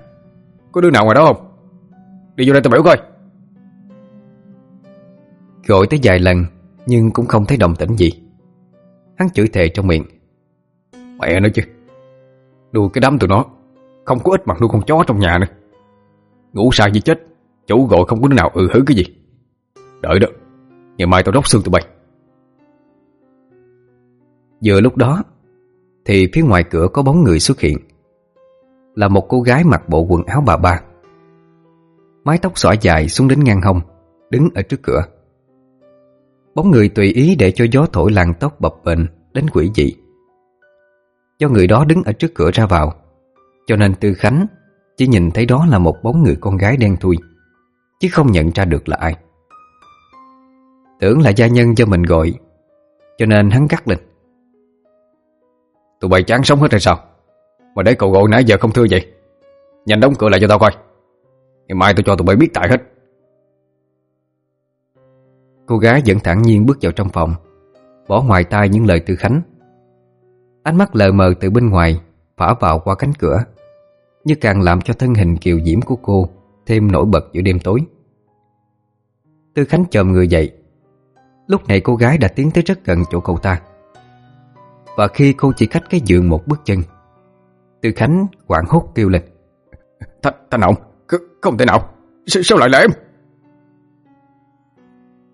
Có đứa nào ngoài đó không? Đi vô đây tao biểu coi. Gọi tới vài lần Nhưng cũng không thấy động tĩnh gì. Hắn chửi thề trong miệng Mẹ nói chứ. Đùa cái đám tụi nó, Không có ít mặt nuôi con chó trong nhà nữa. Ngủ sai như chết Chủ gọi không có đứa nào ừ hứ cái gì. Đợi đó, Ngày mai tao đốc xương tụi bay. Vừa lúc đó, Thì phía ngoài cửa có bóng người xuất hiện. Là một cô gái mặc bộ quần áo bà ba. Mái tóc xõa dài xuống đến ngang hông, Đứng ở trước cửa. Bóng người tùy ý để cho gió thổi làn tóc bập bệnh đến quỷ dị. Do người đó đứng ở trước cửa ra vào. Cho nên Tư Khánh Chỉ nhìn thấy đó là một bóng người con gái đen thui, Chứ không nhận ra được là ai. Tưởng là gia nhân do mình gọi, Cho nên hắn cắt lên. Tụi bay chán sống hết rồi sao? Mà để cậu gọi nãy giờ không thưa vậy, Nhanh đóng cửa lại cho tao coi. Ngày mai tôi cho tụi bay biết tại hết. Cô gái vẫn thản nhiên bước vào trong phòng, Bỏ ngoài tai những lời Tư Khánh. Ánh mắt lờ mờ từ bên ngoài Phả vào qua cánh cửa. Như càng làm cho thân hình kiều diễm của cô Thêm nổi bật giữa đêm tối. Tư Khánh chồm người dậy. Lúc này cô gái đã tiến tới rất gần chỗ cậu ta. Và khi cô chỉ cách cái giường một bước chân Tư Khánh quảng hốt kêu lên. Th Thanh Hồng Không thể nào. S Sao lại là em?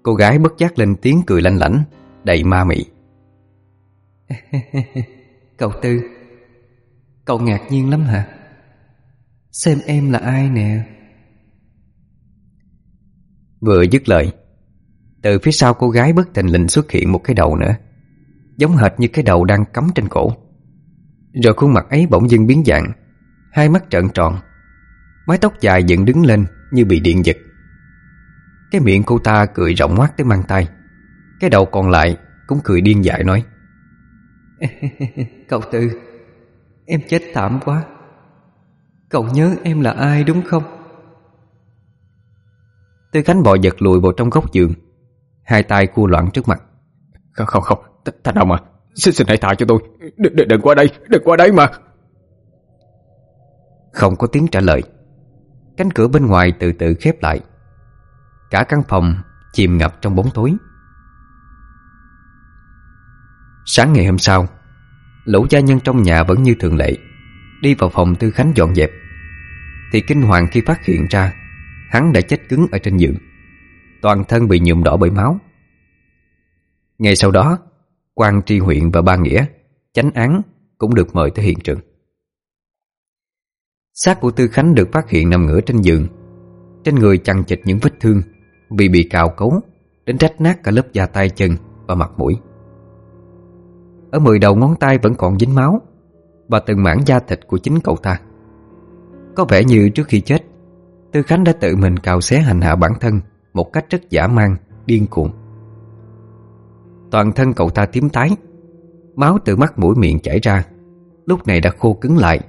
Cô gái bất giác lên tiếng cười lanh lảnh Đầy ma mị Cậu Tư. Cậu ngạc nhiên lắm hả? Xem em là ai nè? Vừa dứt lời, Từ phía sau cô gái bất tình lình xuất hiện một cái đầu nữa, Giống hệt như cái đầu đang cắm trên cổ. Rồi khuôn mặt ấy bỗng dưng biến dạng, Hai mắt trợn tròn, Mái tóc dài dựng đứng lên như bị điện giật. Cái miệng cô ta cười rộng ngoác tới mang tay, Cái đầu còn lại cũng cười điên dại nói Cậu Tư Em chết thảm quá. Cậu nhớ em là ai đúng không? Tư Khánh bò giật lùi vào trong góc giường. Hai tay cua loạn trước mặt. Không không không Thành Hồng à Xin xin hãy tha cho tôi. Đừng, đừng, đừng qua đây Đừng qua đây mà. Không có tiếng trả lời. Cánh cửa bên ngoài từ từ khép lại. Cả căn phòng chìm ngập trong bóng tối Sáng ngày hôm sau, Lũ gia nhân trong nhà vẫn như thường lệ, Đi vào phòng Tư Khánh dọn dẹp. Thì kinh hoàng khi phát hiện ra, Hắn đã chết cứng ở trên giường. Toàn thân bị nhuộm đỏ bởi máu. Ngày sau đó, quan tri huyện và ba nghĩa, Chánh án cũng được mời tới hiện trường. Xác của Tư Khánh được phát hiện nằm ngửa trên giường. Trên người chằng chịt những vết thương Vì bị cào cấu, Đến rách nát cả lớp da tay chân và mặt mũi. Ở mười đầu ngón tay vẫn còn dính máu. Và từng mảng da thịt của chính cậu ta. Có vẻ như trước khi chết Tư Khánh đã tự mình cào xé hành hạ bản thân Một cách rất giả man, điên cuồng. Toàn thân cậu ta tím tái Máu từ mắt mũi miệng chảy ra Lúc này đã khô cứng lại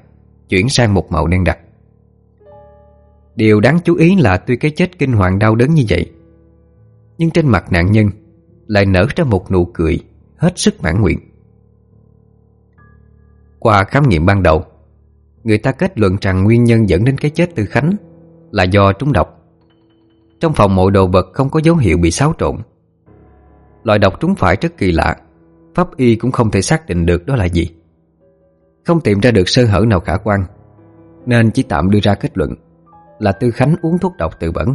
Chuyển sang một màu đen đặc. Điều đáng chú ý là tuy cái chết kinh hoàng đau đớn như vậy Nhưng trên mặt nạn nhân Lại nở ra một nụ cười Hết sức mãn nguyện. Qua khám nghiệm ban đầu. Người ta kết luận rằng nguyên nhân dẫn đến cái chết tư Khánh Là do trúng độc. Trong phòng mộ đồ vật không có dấu hiệu bị xáo trộn. Loại độc trúng phải rất kỳ lạ, Pháp y cũng không thể xác định được đó là gì. Không tìm ra được sơ hở nào khả quan, Nên chỉ tạm đưa ra kết luận Là Tư Khánh uống thuốc độc tự bẩn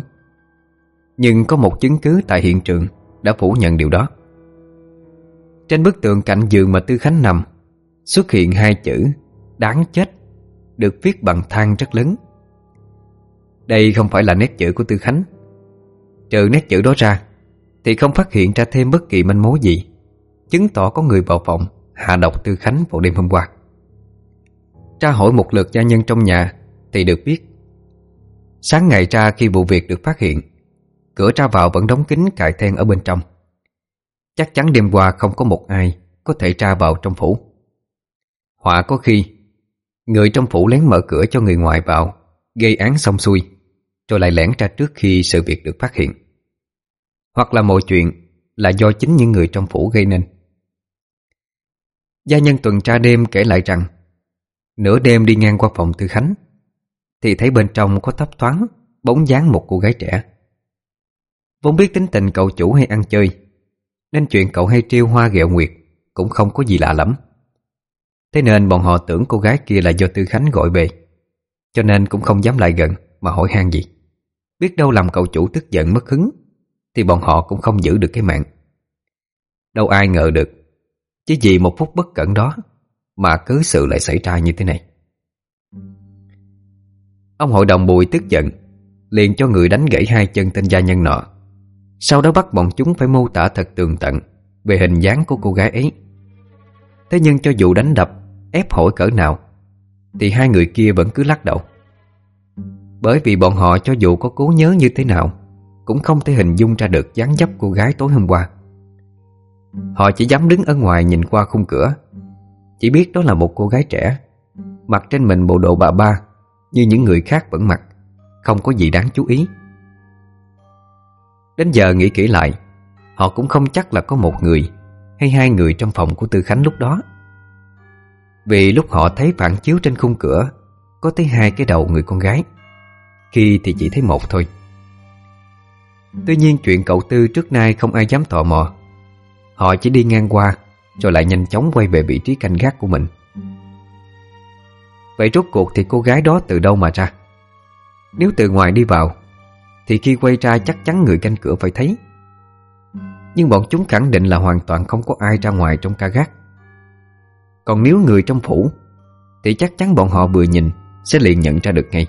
Nhưng có một chứng cứ tại hiện trường Đã phủ nhận điều đó. Trên bức tượng cạnh giường mà Tư Khánh nằm Xuất hiện hai chữ Đáng chết, Được viết bằng than rất lớn. Đây không phải là nét chữ của Tư Khánh. Trừ nét chữ đó ra, thì không phát hiện ra thêm bất kỳ manh mối gì, Chứng tỏ có người vào phòng Hạ độc Tư Khánh vào đêm hôm qua. Tra hỏi một lượt gia nhân trong nhà Thì được biết, Sáng ngày ra khi vụ việc được phát hiện, Cửa ra vào vẫn đóng kín cài then ở bên trong. Chắc chắn đêm qua không có một ai Có thể ra vào trong phủ. Họa có khi, Người trong phủ lén mở cửa cho người ngoài vào, Gây án xong xuôi, Rồi lại lẻn ra trước khi sự việc được phát hiện. Hoặc là mọi chuyện là do chính những người trong phủ gây nên. Gia nhân tuần tra đêm kể lại rằng, Nửa đêm đi ngang qua phòng Tư Khánh, Thì thấy bên trong có thấp thoáng Bóng dáng một cô gái trẻ. Vốn biết tính tình cậu chủ hay ăn chơi, Nên chuyện cậu hay trêu hoa ghẹo nguyệt Cũng không có gì lạ lắm Thế nên bọn họ tưởng cô gái kia là do Tư Khánh gọi về. Cho nên cũng không dám lại gần, Mà hỏi han gì. Biết đâu làm cậu chủ tức giận mất hứng, thì bọn họ cũng không giữ được cái mạng. Đâu ai ngờ được, Chỉ vì một phút bất cẩn đó Mà cứ sự lại xảy ra như thế này. Ông hội đồng bùi tức giận, Liền cho người đánh gãy hai chân tên gia nhân nọ. Sau đó bắt bọn chúng phải mô tả thật tường tận Về hình dáng của cô gái ấy. Thế nhưng cho dù đánh đập, Ép hỏi cỡ nào, Thì hai người kia vẫn cứ lắc đầu. Bởi vì bọn họ cho dù có cố nhớ như thế nào, cũng không thể hình dung ra được dáng dấp cô gái tối hôm qua. Họ chỉ dám đứng ở ngoài nhìn qua khung cửa, Chỉ biết đó là một cô gái trẻ, Mặc trên mình bộ đồ bà ba, Như những người khác vẫn mặc, Không có gì đáng chú ý. Đến giờ nghĩ kỹ lại, Họ cũng không chắc là có một người hay hai người trong phòng của Tư Khánh lúc đó. Vì lúc họ thấy phản chiếu trên khung cửa, Có tới hai cái đầu người con gái. Khi thì chỉ thấy một thôi. Tuy nhiên chuyện cậu Tư trước nay không ai dám tò mò. Họ chỉ đi ngang qua, Rồi lại nhanh chóng quay về vị trí canh gác của mình. Vậy rốt cuộc thì cô gái đó từ đâu mà ra? Nếu từ ngoài đi vào, Thì khi quay ra chắc chắn người canh cửa phải thấy. Nhưng bọn chúng khẳng định là hoàn toàn không có ai ra ngoài trong ca gác. Còn nếu người trong phủ, Thì chắc chắn bọn họ vừa nhìn, Sẽ liền nhận ra được ngay.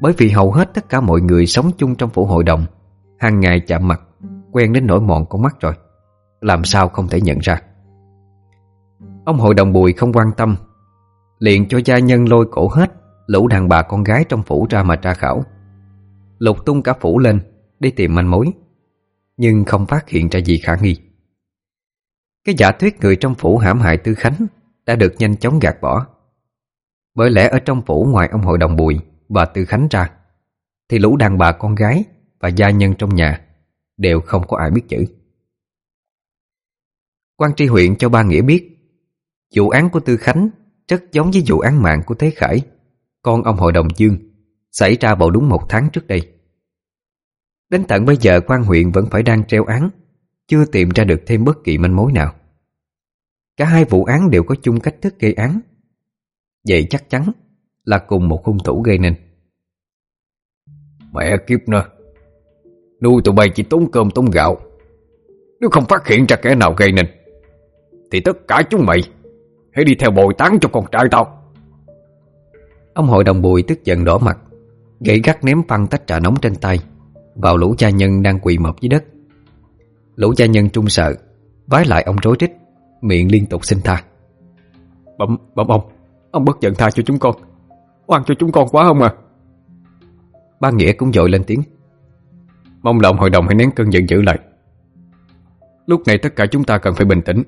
Bởi vì hầu hết tất cả mọi người sống chung trong phủ hội đồng, hàng ngày chạm mặt, Quen đến nỗi mòn con mắt rồi, Làm sao không thể nhận ra. Ông hội đồng bùi không quan tâm, Liền cho gia nhân lôi cổ hết, Lũ đàn bà con gái trong phủ ra mà tra khảo. Lục tung cả phủ lên, Đi tìm manh mối. Nhưng không phát hiện ra gì khả nghi. Cái giả thuyết người trong phủ hãm hại Tư Khánh Đã được nhanh chóng gạt bỏ. Bởi lẽ ở trong phủ ngoài ông hội đồng bùi Và Tư Khánh ra, Thì lũ đàn bà con gái Và gia nhân trong nhà Đều không có ai biết chữ. Quan tri huyện cho ba Nghĩa biết, Vụ án của Tư Khánh rất giống với vụ án mạng của Thế Khải, Con ông hội đồng Dương, Xảy ra vào đúng một tháng trước đây. Đến tận bây giờ quan huyện vẫn phải đang treo án Chưa tìm ra được thêm bất kỳ manh mối nào. Cả hai vụ án đều có chung cách thức gây án. Vậy chắc chắn là cùng một hung thủ gây nên. Mẹ kiếp nè Nuôi tụi bay chỉ tốn cơm tốn gạo. Nếu không phát hiện ra kẻ nào gây nên Thì tất cả chúng mày Hãy đi theo bồi tán cho con trai tao. Ông hội đồng bùi tức giận đỏ mặt Gãy gắt ném phăng tách trà nóng trên tay Vào lũ cha nhân đang quỳ mập dưới đất. Lũ cha nhân trung sợ Vái lại ông rối trích Miệng liên tục xin tha. Bẩm, bẩm ông Ông bất giận tha cho chúng con Oan cho chúng con quá không à? Ba Nghĩa cũng dội lên tiếng. Mong là ông hội đồng hãy nén cơn giận dữ lại. Lúc này tất cả chúng ta cần phải bình tĩnh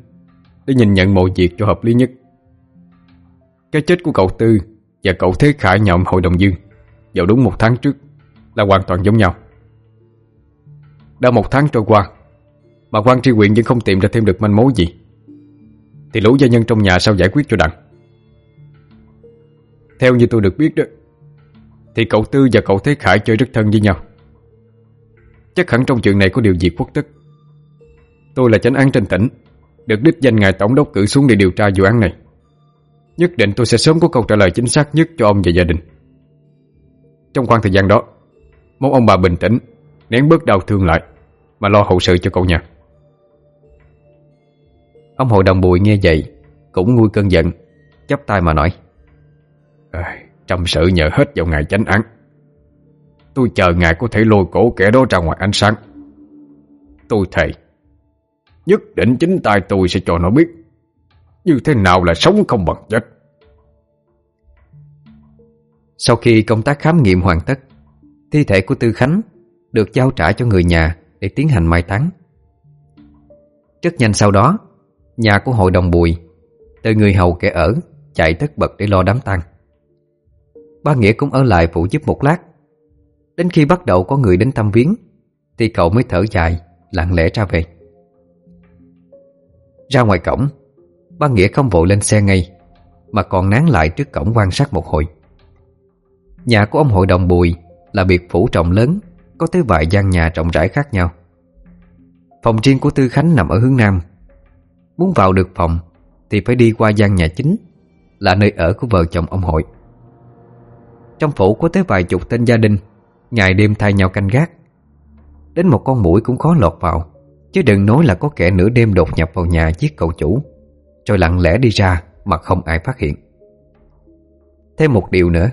Để nhìn nhận mọi việc cho hợp lý nhất. Cái chết của cậu Tư Và cậu Thế Khải nhậm hội đồng Dương Vào đúng một tháng trước Là hoàn toàn giống nhau đã một tháng trôi qua, Mà quan tri huyện vẫn không tìm ra thêm được manh mối gì. Thì lũ gia nhân trong nhà sao giải quyết cho đặng? Theo như tôi được biết đó, Thì cậu Tư và cậu Thế Khải chơi rất thân với nhau. Chắc hẳn trong chuyện này có điều gì khuất tức Tôi là chánh án trên tỉnh, Được đích danh ngài tổng đốc cử xuống để điều tra vụ án này. Nhất định tôi sẽ sớm có câu trả lời chính xác nhất cho ông và gia đình. Trong khoảng thời gian đó, Mong ông bà bình tĩnh Nén bớt đau thương lại Mà lo hậu sự cho cậu nhà Ông hội đồng bùi nghe vậy Cũng nguôi cơn giận chắp tay mà nói à, sự nhờ hết vào ngài chánh án. Tôi chờ ngài có thể lôi cổ kẻ đó ra ngoài ánh sáng. Tôi thề Nhất định chính tay tôi sẽ cho nó biết Như thế nào là sống không bằng chết. Sau khi công tác khám nghiệm hoàn tất Thi thể của Tư Khánh được giao trả cho người nhà Để tiến hành mai táng. Rất nhanh sau đó, Nhà của hội đồng bùi, Từ người hầu kẻ ở, Chạy tất bật để lo đám tang. Ba Nghĩa cũng ở lại phụ giúp một lát. Đến khi bắt đầu có người đến thăm viếng, Thì cậu mới thở dài, Lặng lẽ ra về. Ra ngoài cổng, Ba Nghĩa không vội lên xe ngay, Mà còn nán lại trước cổng quan sát một hồi. Nhà của ông hội đồng Bùi Là biệt phủ rộng lớn có tới vài gian nhà rộng rãi khác nhau. Phòng riêng của Tư Khánh nằm ở hướng Nam. Muốn vào được phòng Thì phải đi qua gian nhà chính, Là nơi ở của vợ chồng ông hội. Trong phủ có tới vài chục tên gia đình, Ngày đêm thay nhau canh gác. Đến một con mũi cũng khó lọt vào, Chứ đừng nói là có kẻ nửa đêm đột nhập vào nhà giết cậu chủ, Rồi lặng lẽ đi ra Mà không ai phát hiện. Thêm một điều nữa,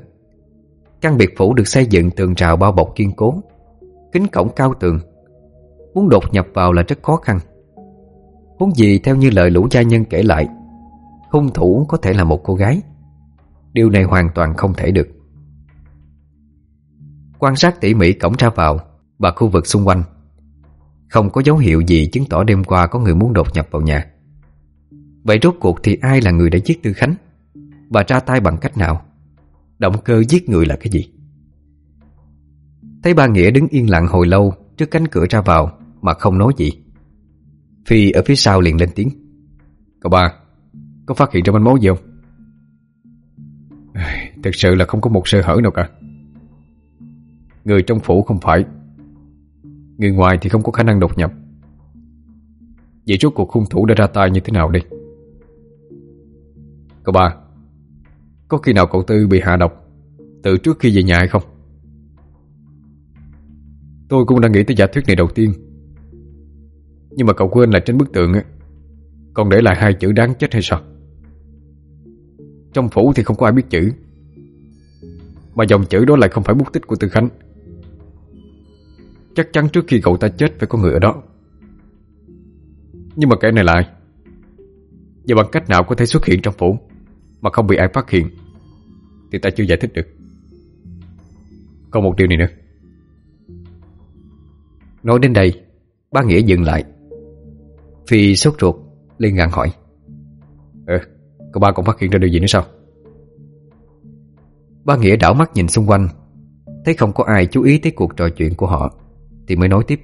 Căn biệt phủ được xây dựng tường rào bao bọc kiên cố. Kính cổng cao tường. Muốn đột nhập vào là rất khó khăn. Muốn gì theo như lời lũ gia nhân kể lại, Hung thủ có thể là một cô gái. Điều này hoàn toàn không thể được. Quan sát tỉ mỉ cổng ra vào Và khu vực xung quanh, Không có dấu hiệu gì chứng tỏ đêm qua Có người muốn đột nhập vào nhà. Vậy rốt cuộc thì ai là người đã giết Tư Khánh Và ra tay bằng cách nào? Động cơ giết người là cái gì? Thấy ba Nghĩa đứng yên lặng hồi lâu Trước cánh cửa ra vào Mà không nói gì. Phi ở phía sau liền lên tiếng. Cậu ba, Có phát hiện ra manh mối gì không? Thực sự là không có một sơ hở nào cả. Người trong phủ không phải. Người ngoài thì không có khả năng đột nhập. Vậy rốt cuộc hung thủ đã ra tay như thế nào đi. Cậu ba, Có khi nào cậu Tư bị hạ độc Từ trước khi về nhà hay không? Tôi cũng đang nghĩ tới giả thuyết này đầu tiên. Nhưng mà cậu quên là trên bức tượng á, Còn để lại hai chữ đáng chết hay sao? Trong phủ thì không có ai biết chữ, Mà dòng chữ đó lại không phải bút tích của Tư Khánh. Chắc chắn trước khi cậu ta chết phải có người ở đó. Nhưng mà kẻ này lại Và bằng cách nào có thể xuất hiện trong phủ Mà không bị ai phát hiện Thì ta chưa giải thích được. Còn một điều này nữa. Nói đến đây Ba Nghĩa dừng lại. Phi sốt ruột liên ngạn hỏi. Ừ Cậu ba còn phát hiện ra điều gì nữa sao? Ba Nghĩa đảo mắt nhìn xung quanh, Thấy không có ai chú ý tới cuộc trò chuyện của họ, Thì mới nói tiếp.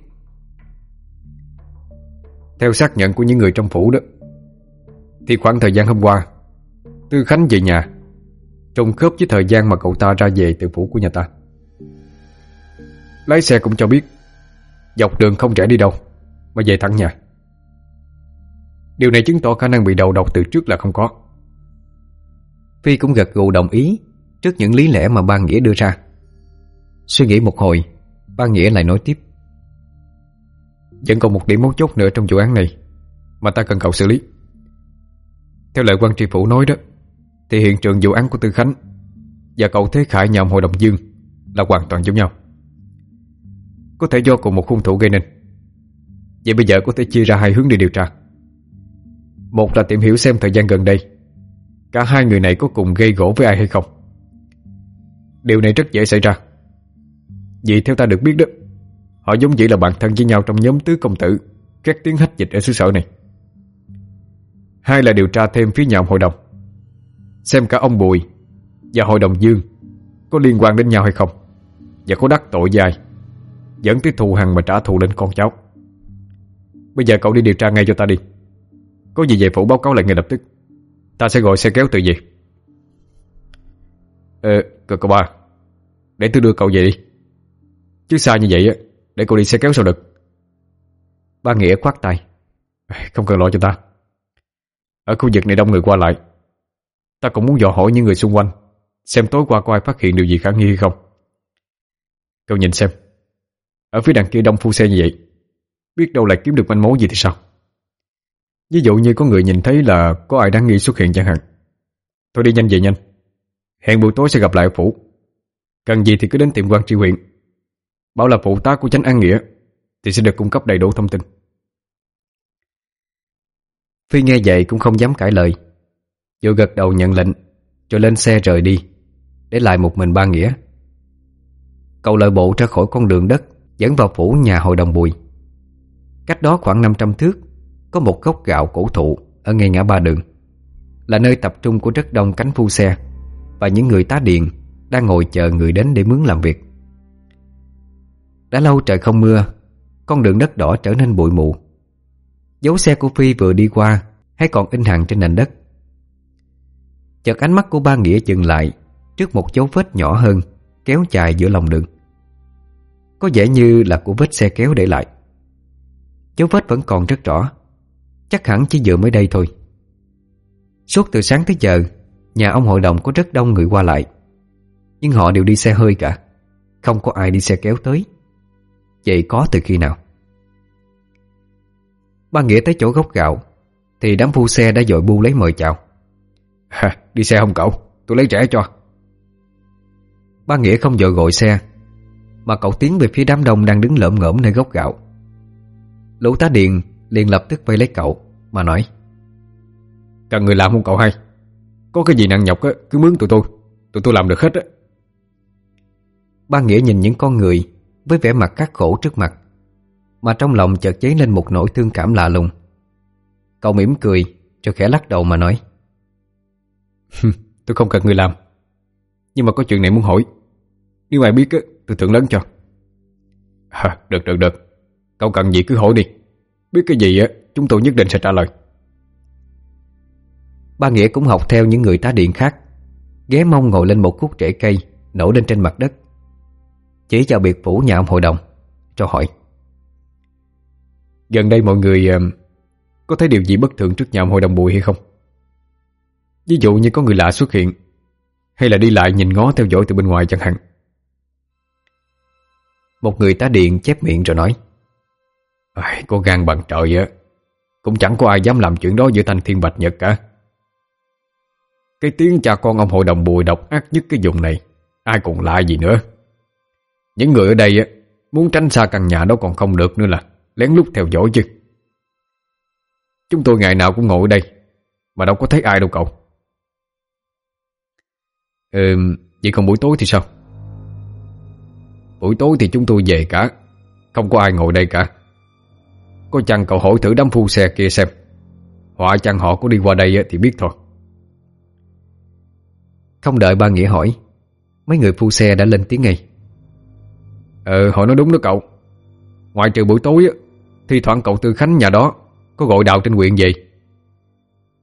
Theo xác nhận của những người trong phủ đó, Thì khoảng thời gian hôm qua, Tư Khánh về nhà Trùng khớp với thời gian mà cậu ta ra về từ phủ của nhà ta. Lái xe cũng cho biết Dọc đường không rẽ đi đâu, Mà về thẳng nhà. Điều này chứng tỏ khả năng bị đầu độc từ trước là không có. Phi cũng gật gù đồng ý Trước những lý lẽ mà ba Nghĩa đưa ra. Suy nghĩ một hồi, Ba Nghĩa lại nói tiếp. Vẫn còn một điểm mấu chốt nữa trong vụ án này, Mà ta cần cậu xử lý. Theo lời quan tri phủ nói đó, Thì hiện trường vụ án của Tư Khánh Và cậu Thế Khải nhà Hội đồng Dương Là hoàn toàn giống nhau. Có thể do cùng một hung thủ gây nên. Vậy bây giờ có thể chia ra hai hướng để điều tra. Một là tìm hiểu xem thời gian gần đây, Cả hai người này có cùng gây gỗ với ai hay không. Điều này rất dễ xảy ra. Vì theo ta được biết đó, Họ giống vậy là bạn thân với nhau trong nhóm tứ công tử Các tiếng hách dịch ở xứ sở này. Hai là điều tra thêm phía nhà ông hội đồng, Xem cả ông Bùi Và hội đồng Dương Có liên quan đến nhau hay không, Và có đắc tội dài Dẫn tới thù hằn mà trả thù lên con cháu. Bây giờ cậu đi điều tra ngay cho ta đi. Có gì về phủ báo cáo lại ngay lập tức. Ta sẽ gọi xe kéo tự về Ờ, cậu, cậu ba Để tôi đưa cậu về đi. Chứ xa như vậy Để cậu đi xe kéo sao được? Ba Nghĩa khoát tay. Không cần lo cho ta. Ở khu vực này đông người qua lại. Ta cũng muốn dò hỏi những người xung quanh Xem tối qua có ai phát hiện điều gì khả nghi hay không. Cậu nhìn xem. Ở phía đằng kia đông phu xe như vậy. Biết đâu lại kiếm được manh mối gì thì sao? Ví dụ như có người nhìn thấy là Có ai đáng nghi xuất hiện chẳng hạn. Thôi đi nhanh về nhanh. Hẹn buổi tối sẽ gặp lại ở phủ Cần gì thì cứ đến tiệm quan tri huyện. Bảo là phụ tá của chánh An Nghĩa, Thì sẽ được cung cấp đầy đủ thông tin. Phi nghe vậy cũng không dám cãi lời. Vừa gật đầu nhận lệnh, Rồi lên xe rời đi, Để lại một mình ba Nghĩa. Cậu lợi bộ ra khỏi con đường đất. Dẫn vào phủ nhà hội đồng bùi. Cách đó khoảng 500 thước, Có một gốc gạo cổ thụ Ở ngay ngã ba đường. Là nơi tập trung của rất đông cánh phu xe Và những người tá điện Đang ngồi chờ người đến để mướn làm việc. Đã lâu trời không mưa, Con đường đất đỏ trở nên bụi mù. Dấu xe của Phi vừa đi qua, Hay còn in hàng trên nền đất. Chợt ánh mắt của ba Nghĩa dừng lại Trước một dấu vết nhỏ hơn, Kéo dài giữa lòng đường. Có vẻ như là của vết xe kéo để lại. Dấu vết vẫn còn rất rõ. Chắc hẳn chỉ vừa mới đây thôi. Suốt từ sáng tới giờ Nhà ông hội đồng có rất đông người qua lại. Nhưng họ đều đi xe hơi cả. Không có ai đi xe kéo tới. Vậy có từ khi nào? Ba Nghĩa tới chỗ gốc gạo Thì đám phu xe đã dội bu lấy mời chào. Ha, Đi xe không cậu? Tôi lấy trẻ cho. Ba Nghĩa không dội gọi xe mà cậu tiến về phía đám đông đang đứng lợm ngởm nơi gốc gạo. Lũ tá điền liền lập tức vây lấy cậu Mà nói Cần người làm không cậu hay. Có cái gì nặng nhọc á, cứ mướn tụi tôi Tụi tôi làm được hết á. Ba Nghĩa nhìn những con người Với vẻ mặt khắc khổ trước mặt Mà trong lòng chợt cháy lên một nỗi thương cảm lạ lùng. Cậu mỉm cười Rồi khẽ lắc đầu mà nói Tôi không cần người làm Nhưng mà có chuyện này muốn hỏi. Nếu ai biết á, tôi thưởng lớn cho. À, Được được được. Cậu cần gì cứ hỏi đi. Biết cái gì á chúng tôi nhất định sẽ trả lời. Ba Nghĩa cũng học theo những người tá điện khác. Ghé mông ngồi lên một khúc rễ cây Nổ lên trên mặt đất. Chỉ chào biệt phủ nhà ông hội đồng Cho hỏi. Gần đây mọi người uh, Có thấy điều gì bất thường trước nhà ông hội đồng bụi hay không? Ví dụ như có người lạ xuất hiện Hay là đi lại nhìn ngó theo dõi từ bên ngoài chẳng hạn một người tá điện chép miệng rồi nói à, Có gan bằng trời á. Cũng chẳng có ai dám làm chuyện đó giữa thanh thiên bạch nhật cả. Cái tiếng cha con ông hội đồng bùi độc ác nhất cái vùng này Ai còn lại gì nữa. Những người ở đây á Muốn tránh xa căn nhà đó còn không được nữa là Lén lút theo dõi chứ. Chúng tôi ngày nào cũng ngồi ở đây Mà đâu có thấy ai đâu cậu. Ừ, vậy còn buổi tối thì sao? Buổi tối thì chúng tôi về cả. Không có ai ngồi đây cả. Có chăng cậu hỏi thử đám phu xe kia xem. Họa chăng họ có đi qua đây thì biết thôi. Không đợi ba Nghĩa hỏi, Mấy người phu xe đã lên tiếng ngay. Ờ họ nói đúng đó cậu. Ngoại trừ buổi tối Thì thoảng cậu Tư Khánh nhà đó Có gọi đạo trên quyện vậy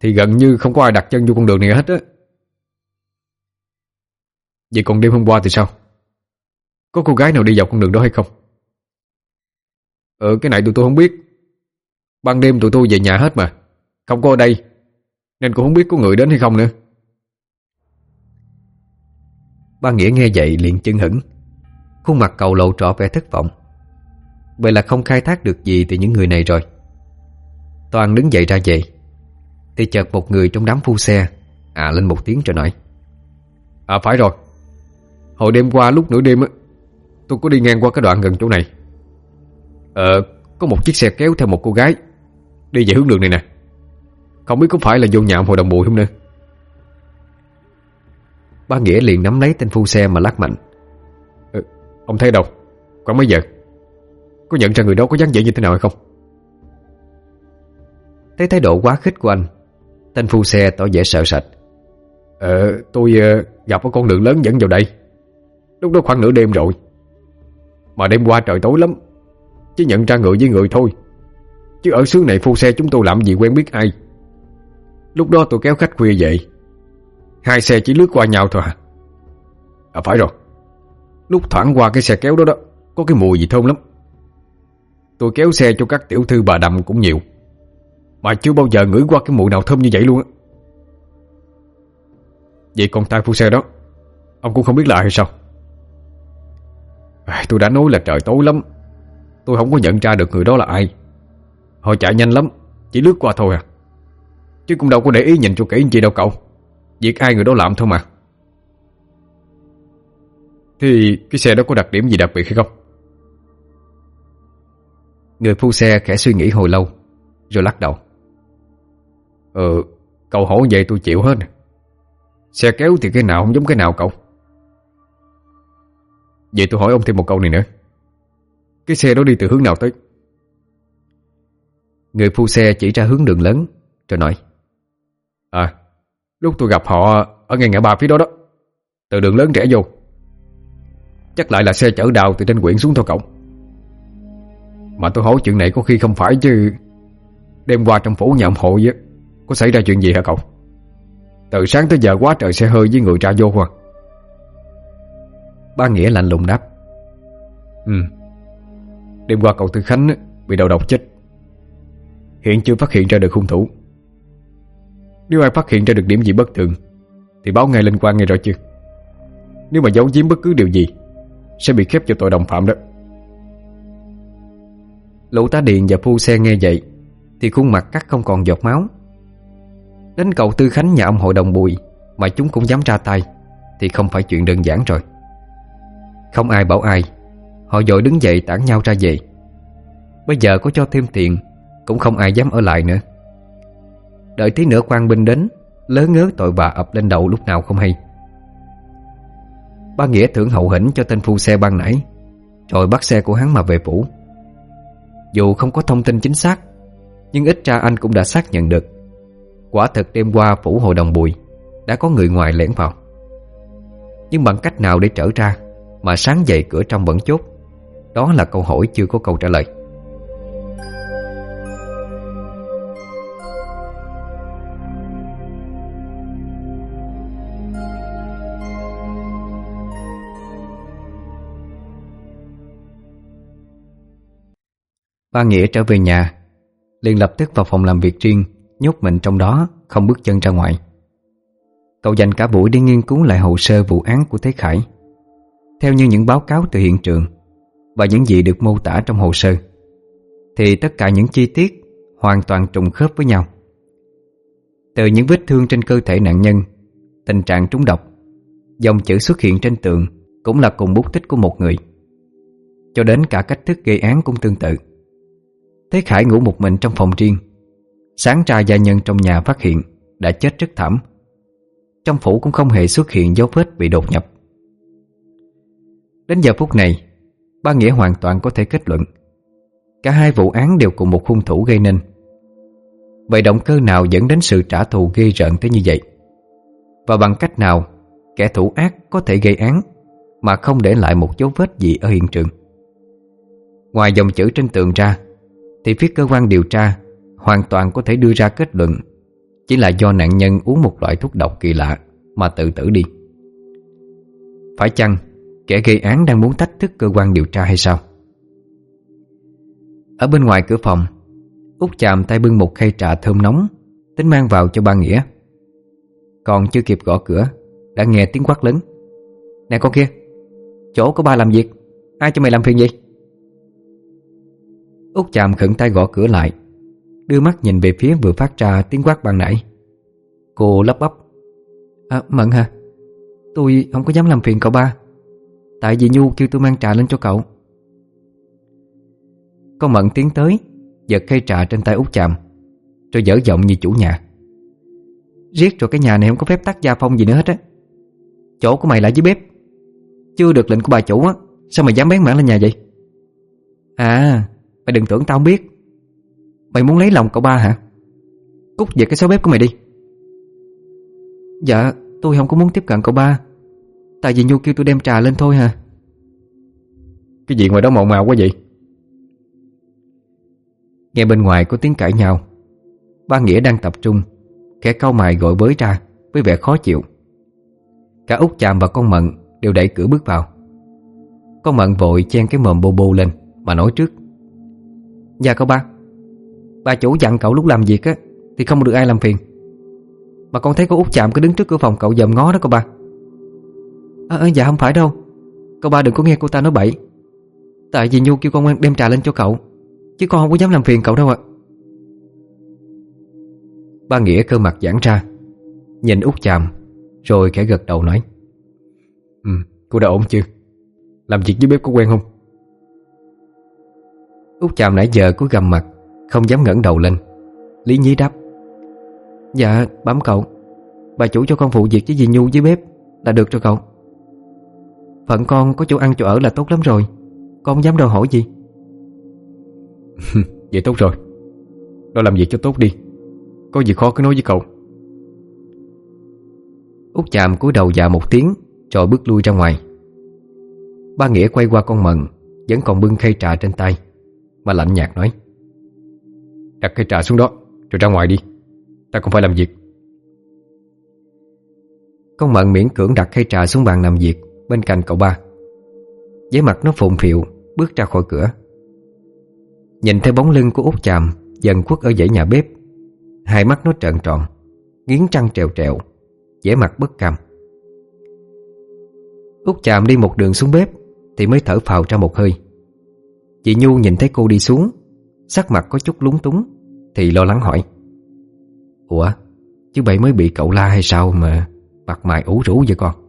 Thì gần như không có ai đặt chân vô con đường này hết á. Vậy còn đêm hôm qua thì sao? Có cô gái nào đi dọc con đường đó hay không? Ừ cái này tụi tôi không biết. Ban đêm tụi tôi về nhà hết mà. Không có ở đây, Nên cũng không biết có người đến hay không nữa. Ba Nghĩa nghe vậy liền chân hững Khuôn mặt cậu lộ trọ vẻ thất vọng. Vậy là không khai thác được gì từ những người này rồi. Toàn đứng dậy ra về. Thì chợt một người trong đám phu xe À lên một tiếng rồi nói. À phải rồi. Hồi đêm qua lúc nửa đêm á Tôi có đi ngang qua cái đoạn gần chỗ này. Ờ Có một chiếc xe kéo theo một cô gái Đi về hướng đường này nè. Không biết có phải là vô nhà ông hội đồng bụi không nữa. Ba Nghĩa liền nắm lấy tên phu xe mà lắc mạnh. Ừ, Ông thấy đâu? Khoảng mấy giờ? Có nhận ra người đó có dáng vẻ như thế nào hay không? Thấy thái độ quá khích của anh Tên phu xe tỏ vẻ sợ sệt. Ờ tôi uh, gặp ở con đường lớn dẫn vào đây. Lúc đó khoảng nửa đêm rồi. Mà đêm qua trời tối lắm, Chỉ nhận ra người với người thôi. Chứ ở xứ này phu xe chúng tôi làm gì quen biết ai. Lúc đó tôi kéo khách khuya vậy Hai xe chỉ lướt qua nhau thôi à. À phải rồi. Lúc thoảng qua cái xe kéo đó đó, Có cái mùi gì thơm lắm. Tôi kéo xe cho các tiểu thư bà đầm cũng nhiều. Mà chưa bao giờ ngửi qua cái mùi nào thơm như vậy luôn á. Vậy còn tay phu xe đó, Ông cũng không biết lại hay sao à, Tôi đã nói là trời tối lắm. Tôi không có nhận ra được người đó là ai. Họ chạy nhanh lắm Chỉ lướt qua thôi à. Chứ cũng đâu có để ý nhìn cho kỹ anh chị đâu cậu. Việc ai người đó làm thôi mà. Thì cái xe đó có đặc điểm gì đặc biệt hay không? Người phu xe khẽ suy nghĩ hồi lâu Rồi lắc đầu. Ừ Cậu hỏi vậy tôi chịu hết. Xe kéo thì cái nào không giống cái nào cậu Vậy tôi hỏi ông thêm một câu này nữa. Cái xe đó đi từ hướng nào tới? Người phu xe chỉ ra hướng đường lớn, Rồi nói. À Lúc tôi gặp họ ở ngay ngã ba phía đó đó, Từ đường lớn rẽ vô. Chắc lại là xe chở đào từ trên quyển xuống thôi cậu. Mà tôi hỏi chuyện này có khi không phải chứ, Đêm qua trong phủ nhà ông hội á, Có xảy ra chuyện gì hả cậu? Từ sáng tới giờ quá trời xe hơi với người ra vô à. Ba Nghĩa lạnh lùng đáp. Ừ. Đêm qua cậu Tư Khánh bị đầu độc chết. Hiện chưa phát hiện ra được hung thủ. Nếu ai phát hiện ra được điểm gì bất thường, Thì báo ngay lên quan nghe rõ chưa? Nếu mà giấu giếm bất cứ điều gì, Sẽ bị khép cho tội đồng phạm đó. Lũ tá điện và phu xe nghe vậy, Thì khuôn mặt cắt không còn giọt máu. Đến cậu Tư Khánh nhà ông hội đồng bùi, Mà chúng cũng dám ra tay, Thì không phải chuyện đơn giản rồi. Không ai bảo ai. Họ dội đứng dậy tản nhau ra về. Bây giờ có cho thêm tiền, Cũng không ai dám ở lại nữa. Đợi tí nữa quan binh đến Lớn ngớ tội bà ập lên đầu lúc nào không hay. Ba Nghĩa thưởng hậu hĩnh cho tên phu xe ban nãy. Rồi bắt xe của hắn mà về phủ. Dù không có thông tin chính xác, Nhưng ít ra anh cũng đã xác nhận được. Quả thật đêm qua phủ hội đồng bùi, Đã có người ngoài lẻn vào. Nhưng bằng cách nào để trở ra? Mà sáng dậy cửa trong vẫn chốt. Đó là câu hỏi chưa có câu trả lời. Ba Nghĩa trở về nhà, liền lập tức vào phòng làm việc riêng, Nhốt mình trong đó, Không bước chân ra ngoài. Cậu dành cả buổi đi nghiên cứu lại hồ sơ vụ án của Thế Khải. Theo như những báo cáo từ hiện trường Và những gì được mô tả trong hồ sơ, Thì tất cả những chi tiết Hoàn toàn trùng khớp với nhau. Từ những vết thương trên cơ thể nạn nhân, Tình trạng trúng độc, Dòng chữ xuất hiện trên tường Cũng là cùng bút tích của một người. Cho đến cả cách thức gây án cũng tương tự. Thế Khải ngủ một mình trong phòng riêng, Sáng ra gia nhân trong nhà phát hiện Đã chết rất thảm. Trong phủ cũng không hề xuất hiện dấu vết bị đột nhập. Đến giờ phút này, Ba Nghĩa hoàn toàn có thể kết luận Cả hai vụ án đều cùng một hung thủ gây nên Vậy động cơ nào dẫn đến sự trả thù ghê rợn tới như vậy? Và bằng cách nào kẻ thủ ác có thể gây án mà không để lại một dấu vết gì ở hiện trường? Ngoài dòng chữ trên tường ra, thì phía cơ quan điều tra hoàn toàn có thể đưa ra kết luận chỉ là do nạn nhân uống một loại thuốc độc kỳ lạ mà tự tử đi. Phải chăng kẻ gây án đang muốn thách thức cơ quan điều tra hay sao? Ở bên ngoài cửa phòng, Út chạm tay bưng một khay trà thơm nóng, Tính mang vào cho ba Nghĩa. Còn chưa kịp gõ cửa, Đã nghe tiếng quát lớn. Nè con kia, Chỗ của ba làm việc, Ai cho mày làm phiền gì Út chạm khẩn tay gõ cửa lại, Đưa mắt nhìn về phía vừa phát ra tiếng quát ban nãy. Cô lắp bắp. À Mận hả? Tôi không có dám làm phiền cậu ba. Tại vì Nhu kêu tôi mang trà lên cho cậu. Con Mận tiến tới Giật cây trà trên tay út chạm Rồi dở giọng như chủ nhà. Riết rồi cái nhà này không có phép tắt gia phong gì nữa hết á. Chỗ của mày là dưới bếp. Chưa được lệnh của bà chủ á, Sao mày dám bén mảng lên nhà vậy? À Mày đừng tưởng tao không biết. Mày muốn lấy lòng cậu ba hả? Cút về cái số bếp của mày đi. Dạ tôi không có muốn tiếp cận cậu ba. Tại vì Nhu kêu tôi đem trà lên thôi hả? Cái gì ngoài đó màu màu quá vậy? Nghe bên ngoài có tiếng cãi nhau. Ba Nghĩa đang tập trung Kẻ cau mày gọi bới ra Với vẻ khó chịu. Cả út chạm và con Mận đều đẩy cửa bước vào. Con Mận vội chen cái mồm bô bô lên Mà nói trước. Dạ cậu ba. Bà chủ dặn cậu lúc làm việc á Thì không được ai làm phiền. Mà con thấy có út chạm cứ đứng trước cửa phòng cậu dòm ngó đó cậu ba À, à, Dạ không phải đâu. Cậu ba đừng có nghe cô ta nói bậy. Tại vì Nhu kêu con đem trà lên cho cậu Chứ con không có dám làm phiền cậu đâu ạ. Ba Nghĩa cơ mặt giãn ra Nhìn út chàm Rồi khẽ gật đầu nói Ừ, cô đã ổn chưa? Làm việc dưới bếp có quen không? Út chàm nãy giờ cúi gầm mặt Không dám ngẩng đầu lên. Lý nhí đáp Dạ bấm cậu. Bà chủ cho con phụ việc với dì Nhu dưới bếp Là được cho cậu. Phận con có chỗ ăn chỗ ở là tốt lắm rồi. Con không dám đòi hỏi gì? Vậy tốt rồi. Nó làm việc cho tốt đi. Có gì khó cứ nói với cậu. Út chạm cúi đầu dạ một tiếng Rồi bước lui ra ngoài. Ba Nghĩa quay qua con Mận Vẫn còn bưng khay trà trên tay Mà lạnh nhạt nói. Đặt khay trà xuống đó Rồi ra ngoài đi. Ta còn phải làm việc. Con Mận miễn cưỡng đặt khay trà xuống bàn làm việc Bên cạnh cậu ba. Giấy mặt nó phụng phịu, Bước ra khỏi cửa. Nhìn thấy bóng lưng của út chàm Dần khuất ở dãy nhà bếp, Hai mắt nó trợn tròn, Nghiến trăng trèo trèo, vẻ mặt bất cam. Út chạm đi một đường xuống bếp Thì mới thở phào ra một hơi. Chị Nhu nhìn thấy cô đi xuống, Sắc mặt có chút lúng túng, Thì lo lắng hỏi. Ủa, Chứ bậy mới bị cậu la hay sao mà Mặt mày ủ rũ vậy con?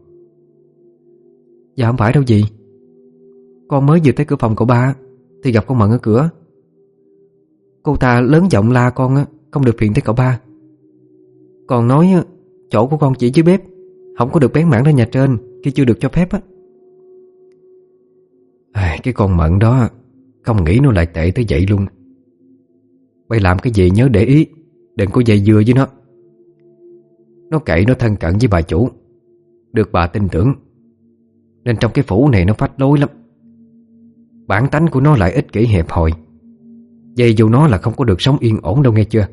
Dạ không phải đâu gì Con mới vừa tới cửa phòng cậu ba Thì gặp con Mận ở cửa. Cô ta lớn giọng la con á Không được phiền tới cậu ba. Còn nói chỗ của con chỉ dưới bếp Không có được bén mảng lên nhà trên Khi chưa được cho phép á. À, Cái con mận đó Không nghĩ nó lại tệ tới vậy luôn. Bây làm cái gì nhớ để ý Đừng có dây dưa với nó. Nó cậy nó thân cận với bà chủ Được bà tin tưởng. Nên trong cái phủ này nó phách lối lắm. Bản tánh của nó lại ích kỷ hẹp hòi. Vậy dù nó là không có được sống yên ổn đâu nghe chưa?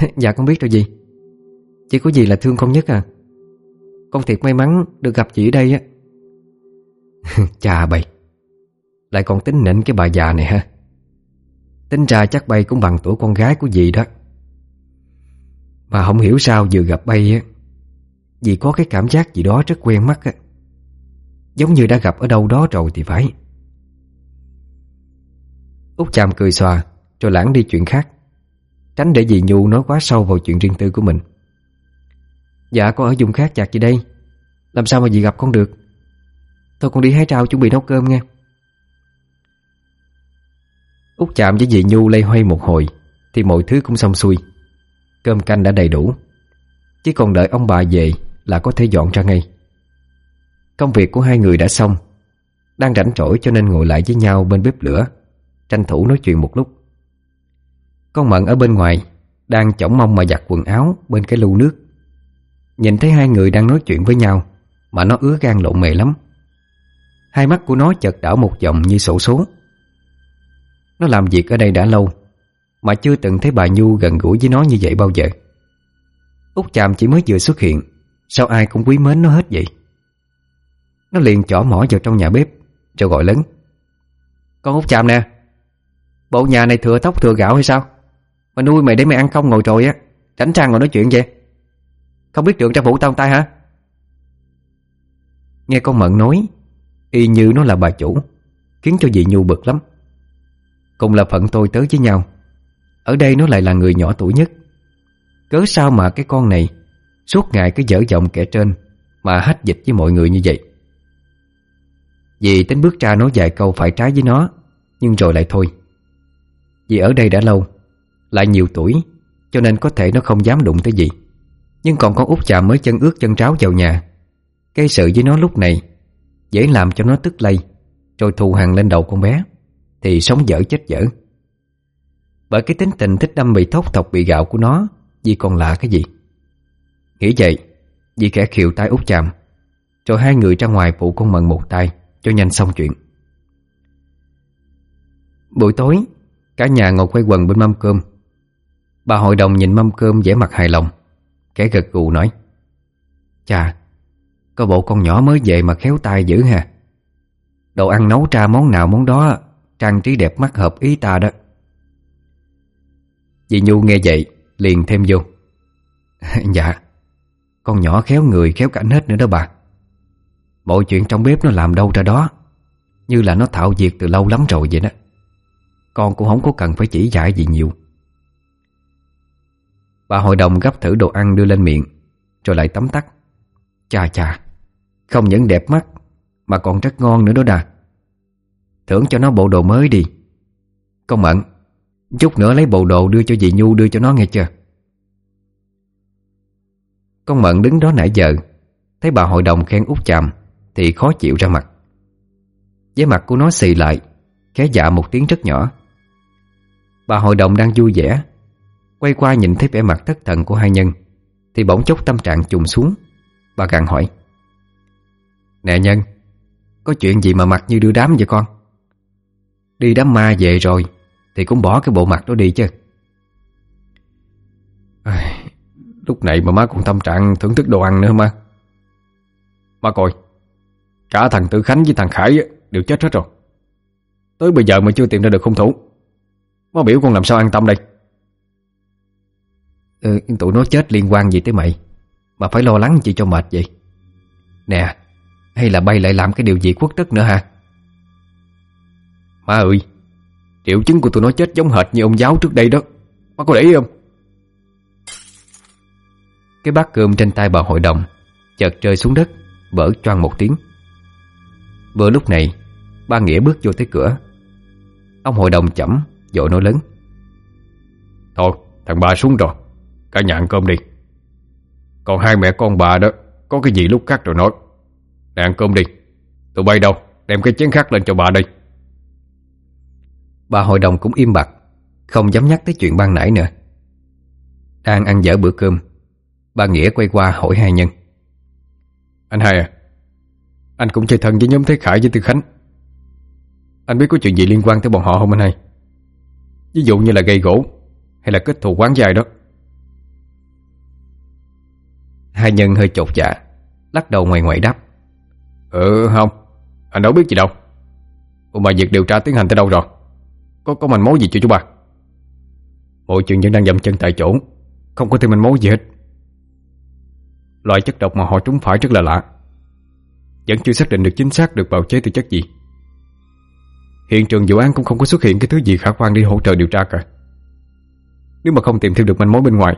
Dạ con biết rồi gì Chỉ có gì là thương con nhất à. Con thiệt may mắn được gặp chị ở đây á. Chà bầy. Lại còn tính nịnh cái bà già này ha. Tính ra chắc bay cũng bằng tuổi con gái của dì đó. Mà không hiểu sao vừa gặp bay á vì có cái cảm giác gì đó rất quen mắt á. Giống như đã gặp ở đâu đó rồi thì phải. Út chạm cười xòa, Rồi lãng đi chuyện khác. Tránh để dì Nhu nói quá sâu vào chuyện riêng tư của mình. Dạ con ở vùng khác chặt gì đây. Làm sao mà dì gặp con được? Thôi con đi hái rau chuẩn bị nấu cơm nghe Út chạm với dì Nhu lây hoay một hồi, Thì mọi thứ cũng xong xuôi. Cơm canh đã đầy đủ. Chỉ còn đợi ông bà về là có thể dọn ra ngay. Công việc của hai người đã xong, Đang rảnh rỗi cho nên ngồi lại với nhau bên bếp lửa, Tranh thủ nói chuyện một lúc. Con Mận ở bên ngoài, Đang chỏng mong mà giặt quần áo Bên cái lu nước. Nhìn thấy hai người đang nói chuyện với nhau, Mà nó ứa gan lộn mề lắm. Hai mắt của nó chợt đảo một vòng như sổ số. Nó làm việc ở đây đã lâu, Mà chưa từng thấy bà Nhu gần gũi với nó như vậy bao giờ. Út chàm chỉ mới vừa xuất hiện Sao ai cũng quý mến nó hết vậy? Nó liền chỏ mỏ vào trong nhà bếp Rồi gọi lớn. Con Út. Chàm nè. Bộ nhà này thừa tóc thừa gạo hay sao? Mà nuôi mày để mày ăn không ngồi trồi á. Tránh trang ngồi nói chuyện vậy. Không biết trượng trang phủ tao tay hả? Nghe con Mận nói Y như nó là bà chủ Khiến cho dì Nhu bực lắm. Cùng là phận tôi tới với nhau Ở đây nó lại là người nhỏ tuổi nhất. Cớ sao mà cái con này Suốt ngày cứ dở giọng kẻ trên, Mà hách dịch với mọi người như vậy. Dì tính bước ra nói vài câu phải trái với nó, Nhưng rồi lại thôi. Vì ở đây đã lâu, Lại nhiều tuổi, Cho nên có thể nó không dám đụng tới gì. Nhưng còn con út chà mới chân ướt chân ráo vào nhà, Gây sự với nó lúc này, Dễ làm cho nó tức lây, Rồi thù hằn lên đầu con bé, Thì sống dở chết dở. Bởi cái tính tình thích đâm bị thốc thọc bị gạo của nó Dì còn lạ cái gì? Nghĩ vậy Dì kẻ khiệu tay út chạm Rồi hai người ra ngoài phụ con mận một tay Cho nhanh xong chuyện. Buổi tối, Cả nhà ngồi quay quần bên mâm cơm. Bà hội đồng nhìn mâm cơm vẻ mặt hài lòng, Kẻ gật gù nói, Chà, Có bộ con nhỏ mới về mà khéo tay dữ hà Đồ ăn nấu ra món nào món đó Trang trí đẹp mắt hợp ý ta đó. Dì Nhu nghe vậy Liền thêm vô Dạ con nhỏ khéo người khéo cảnh hết nữa đó bà. Mọi chuyện trong bếp nó làm đâu ra đó. Như là nó thạo việc từ lâu lắm rồi vậy đó. Con cũng không có cần phải chỉ dạy gì nhiều. Bà hội đồng gấp thử đồ ăn đưa lên miệng, Rồi lại tắm tắt. Chà chà, Không những đẹp mắt, Mà còn rất ngon nữa đó đà. Thưởng cho nó bộ đồ mới đi. Con Mận, Chút nữa lấy bộ đồ đưa cho dì Nhu đưa cho nó nghe chưa? Con Mận đứng đó nãy giờ. Thấy bà hội đồng khen út chạm Thì khó chịu ra mặt. Với mặt của nó xì lại Khé dạ một tiếng rất nhỏ. Bà hội đồng đang vui vẻ. Quay qua nhìn thấy vẻ mặt thất thần của hai nhân Thì bỗng chốc tâm trạng trùng xuống. Bà gặn hỏi. Nè Nhân Có chuyện gì mà mặt như đưa đám vậy con? Đi đám ma về rồi Thì cũng bỏ cái bộ mặt đó đi chứ. À, Lúc này mà má còn tâm trạng thưởng thức đồ ăn nữa má? Má coi Cả thằng Tử Khánh với thằng Khải Đều chết hết rồi. Tới bây giờ mà chưa tìm ra được hung thủ Má biểu con làm sao an tâm đây? Ừ, Tụi nó chết liên quan gì tới mày? Mà phải lo lắng gì cho mệt vậy? Nè Hay là bay lại làm cái điều gì quốc tức nữa ha Má ơi Triệu chứng của tụi nó chết giống hệt như ông giáo trước đây đó. Má có để ý không? Cái bát cơm trên tay bà hội đồng Chợt rơi xuống đất Vỡ choang một tiếng. Vừa lúc này Ba Nghĩa bước vô tới cửa. Ông hội đồng chẩm Dội nói lớn. Thôi thằng ba xuống rồi Cả nhà ăn cơm đi. Còn hai mẹ con bà đó Có cái gì lúc khác rồi nói. Nè ăn cơm đi Tụi bay đâu Đem cái chén khác lên cho bà đây. Bà hội đồng cũng im bặt Không dám nhắc tới chuyện ban nãy nữa. Đang ăn dở bữa cơm Bà Nghĩa quay qua hỏi hai nhân. Anh hai à Anh cũng chơi thân với nhóm Thế Khải với Tư Khánh. Anh biết có chuyện gì liên quan tới bọn họ không anh hai? Ví dụ như là gây gỗ Hay là kết thù quán dài đó. Hai nhân hơi chột dạ Lắc đầu ngoài ngoại đáp. Ừ không, Anh đâu biết gì đâu. Ủa mà việc điều tra tiến hành tới đâu rồi? Có có manh mối gì chưa chú ba? Mọi chuyện vẫn đang dậm chân tại chỗ, Không có thêm manh mối gì hết. Loại chất độc mà họ trúng phải rất là lạ. Vẫn chưa xác định được chính xác được bào chế từ chất gì. Hiện trường vụ án cũng không có xuất hiện cái thứ gì khả quan đi hỗ trợ điều tra cả. Nếu mà không tìm thêm được manh mối bên ngoài,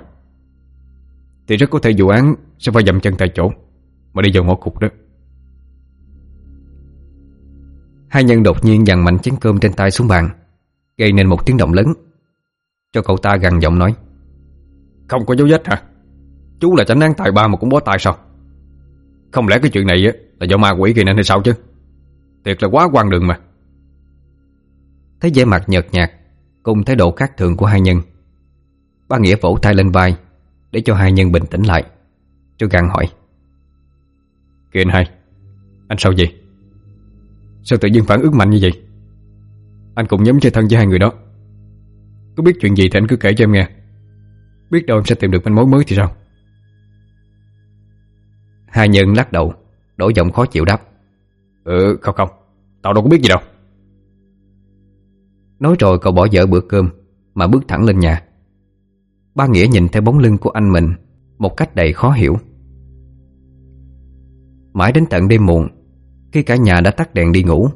Thì rất có thể vụ án sẽ phải dậm chân tại chỗ, Mà đi vào ngõ cục đó. Hai nhân đột nhiên dằn mạnh chén cơm trên tay xuống bàn, Gây nên một tiếng động lớn. Cho cậu ta gằn giọng nói, Không có dấu vết hả? Chú là chánh án tài ba mà cũng bó tay sao? Không lẽ cái chuyện này Là do ma quỷ gây nên hay sao chứ? Thiệt là quá quan đường mà. Thấy vẻ mặt nhợt nhạt Cùng thái độ khác thường của hai nhân, Ba Nghĩa vỗ tay lên vai Để cho hai nhân bình tĩnh lại. Chú Găng hỏi, Kìa anh hai, Anh sao vậy? Sao tự nhiên phản ứng mạnh như vậy? Anh cũng nhóm chơi thân với hai người đó. Có biết chuyện gì thì anh cứ kể cho em nghe. Biết đâu em sẽ tìm được manh mối mới thì sao? Hai nhân lắc đầu Đổi giọng khó chịu đáp. Ừ không không. Tao đâu có biết gì đâu. Nói rồi cậu bỏ dở bữa cơm Mà bước thẳng lên nhà. Ba Nghĩa nhìn theo bóng lưng của anh mình Một cách đầy khó hiểu. Mãi đến tận đêm muộn Khi cả nhà đã tắt đèn đi ngủ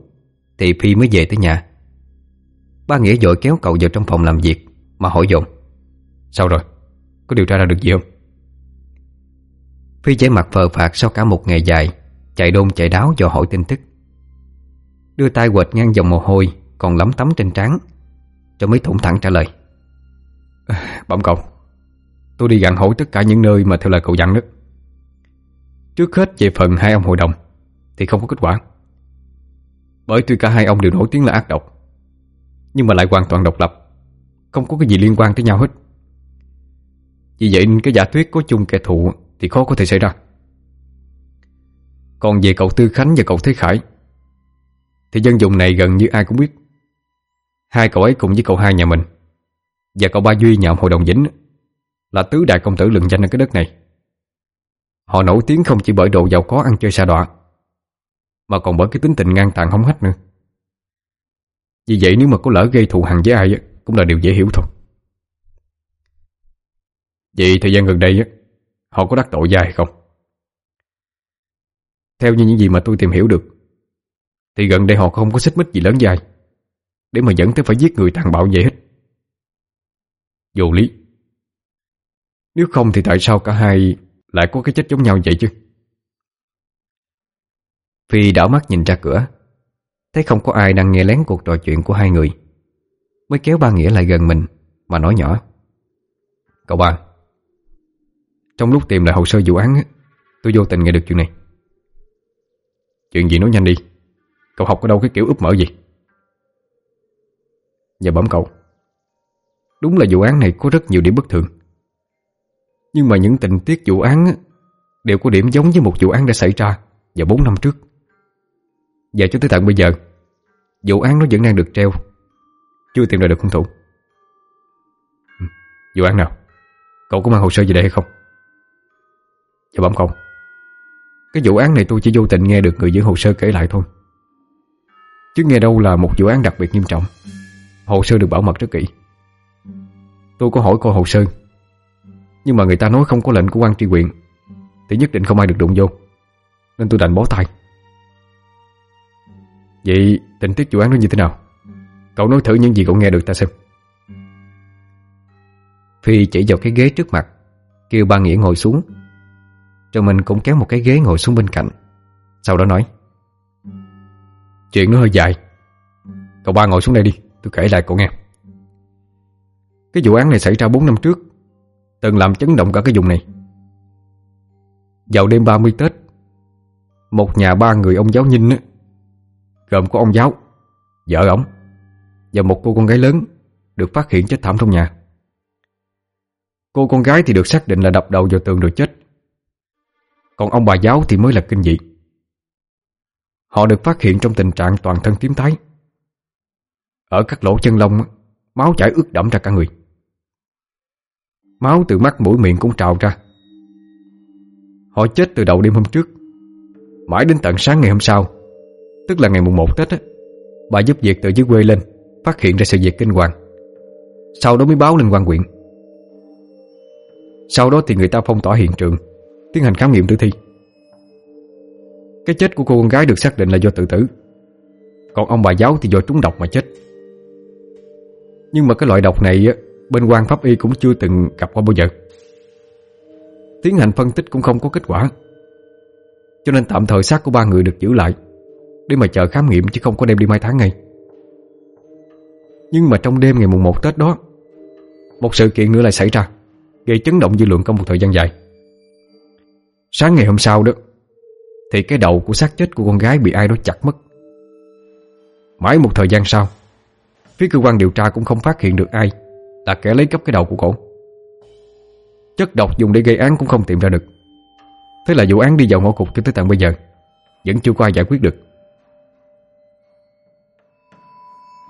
Thì Phi mới về tới nhà. Ba Nghĩa dội kéo cậu vào trong phòng làm việc Mà hỏi dồn. Sao rồi? Có điều tra ra được gì không? Phi vẻ mặt phờ phạt sau cả một ngày dài, Chạy đôn chạy đáo dò hỏi tin tức. Đưa tay quệt ngang dòng mồ hôi, Còn lắm tắm trên trán, Cho mới thủng thẳng trả lời. Bẩm cậu, Tôi đi gặn hỏi tất cả những nơi mà theo lời cậu dặn đó. Trước hết về phần hai ông hội đồng, Thì không có kết quả. Bởi tuy cả hai ông đều nổi tiếng là ác độc, Nhưng mà lại hoàn toàn độc lập, Không có cái gì liên quan tới nhau hết. Vì vậy, cái giả thuyết có chung kẻ thù thì khó có thể xảy ra. Còn về cậu Tư Khánh và cậu Thế Khải, Thì dân dùng này gần như ai cũng biết. Hai cậu ấy cùng với cậu hai nhà mình Và cậu ba Duy nhà ông hội đồng dính Là tứ đại công tử lừng danh ở cái đất này. Họ nổi tiếng không chỉ bởi độ giàu có ăn chơi xa đọa, Mà còn bởi cái tính tình ngang tàn hống hách nữa. Vì vậy nếu mà có lỡ gây thù hằn với ai Cũng là điều dễ hiểu thôi. Vậy thời gian gần đây Họ có đắc tội gia hay không? Theo như những gì mà tôi tìm hiểu được, Thì gần đây họ không có xích mích gì lớn dài Để mà dẫn tới phải giết người tàn bạo vậy hết. Vô lý. Nếu không thì tại sao cả hai lại có cái chết giống nhau vậy chứ? Phi đảo mắt nhìn ra cửa, Thấy không có ai đang nghe lén cuộc trò chuyện của hai người, Mới kéo ba Nghĩa lại gần mình Mà nói nhỏ. Cậu ba trong lúc tìm lại hồ sơ vụ án Tôi vô tình nghe được chuyện này. Chuyện gì nói nhanh đi. Cậu học ở đâu cái kiểu úp mở gì? Dạ giờ bấm cậu. Đúng là vụ án này có rất nhiều điểm bất thường. Nhưng mà những tình tiết vụ án Đều có điểm giống với một vụ án đã xảy ra Vào 4 năm trước. Và cho tới tận bây giờ, Vụ án nó vẫn đang được treo. Chưa tìm ra được hung thủ. Ừ, vụ án nào? Cậu có mang hồ sơ gì đây hay không? Dạ vâng bấm không Cái vụ án này tôi chỉ vô tình nghe được người giữ hồ sơ kể lại thôi. Chứ nghe đâu là một vụ án đặc biệt nghiêm trọng. Hồ sơ được bảo mật rất kỹ. Tôi có hỏi coi hồ sơ. Nhưng mà người ta nói không có lệnh của quan tri huyện Thì nhất định không ai được đụng vô. Nên tôi đành bó tay. Vậy tình tiết vụ án nó như thế nào? Cậu nói thử những gì cậu nghe được ta xem. Phi chỉ vào cái ghế trước mặt, Kêu ba Nghĩa ngồi xuống. Rồi mình cũng kéo một cái ghế ngồi xuống bên cạnh. Sau đó nói, Chuyện nó hơi dài. Cậu ba ngồi xuống đây đi, Tôi kể lại cậu nghe. Cái vụ án này xảy ra 4 năm trước, Từng làm chấn động cả cái vùng này. Vào đêm 30 Tết, Một nhà ba người ông giáo Ninh Gồm có ông giáo, Vợ ổng Và một cô con gái lớn Được phát hiện chết thảm trong nhà. Cô con gái thì được xác định là đập đầu vào tường rồi chết. Còn ông bà giáo thì mới là kinh dị. Họ được phát hiện trong tình trạng toàn thân tím tái. Ở các lỗ chân lông Máu chảy ướt đẫm ra cả người. Máu từ mắt mũi miệng cũng trào ra. Họ chết từ đầu đêm hôm trước. Mãi đến tận sáng ngày hôm sau Tức là ngày mùng 1 Tết á, Bà giúp việc từ dưới quê lên Phát hiện ra sự việc kinh hoàng. Sau đó mới báo lên quan huyện. Sau đó thì người ta phong tỏa hiện trường. Tiến hành khám nghiệm tử thi. Cái chết của cô con gái được xác định là do tự tử. Còn ông bà giáo thì do trúng độc mà chết. Nhưng mà cái loại độc này Bên quan pháp y cũng chưa từng gặp qua bao giờ. Tiến hành phân tích cũng không có kết quả. Cho nên tạm thời xác của ba người được giữ lại, Để mà chờ khám nghiệm chứ không có đem đi mai tháng ngay. Nhưng mà trong đêm ngày mùng 1 Tết đó, Một sự kiện nữa lại xảy ra, Gây chấn động dư luận trong một thời gian dài. Sáng ngày hôm sau đó, Thì cái đầu của xác chết của con gái bị ai đó chặt mất. Mãi một thời gian sau, Phía cơ quan điều tra cũng không phát hiện được ai Là kẻ lấy cắp cái đầu của cổ. Chất độc dùng để gây án cũng không tìm ra được. Thế là vụ án đi vào ngõ cục cho tới tận bây giờ, Vẫn chưa có ai giải quyết được.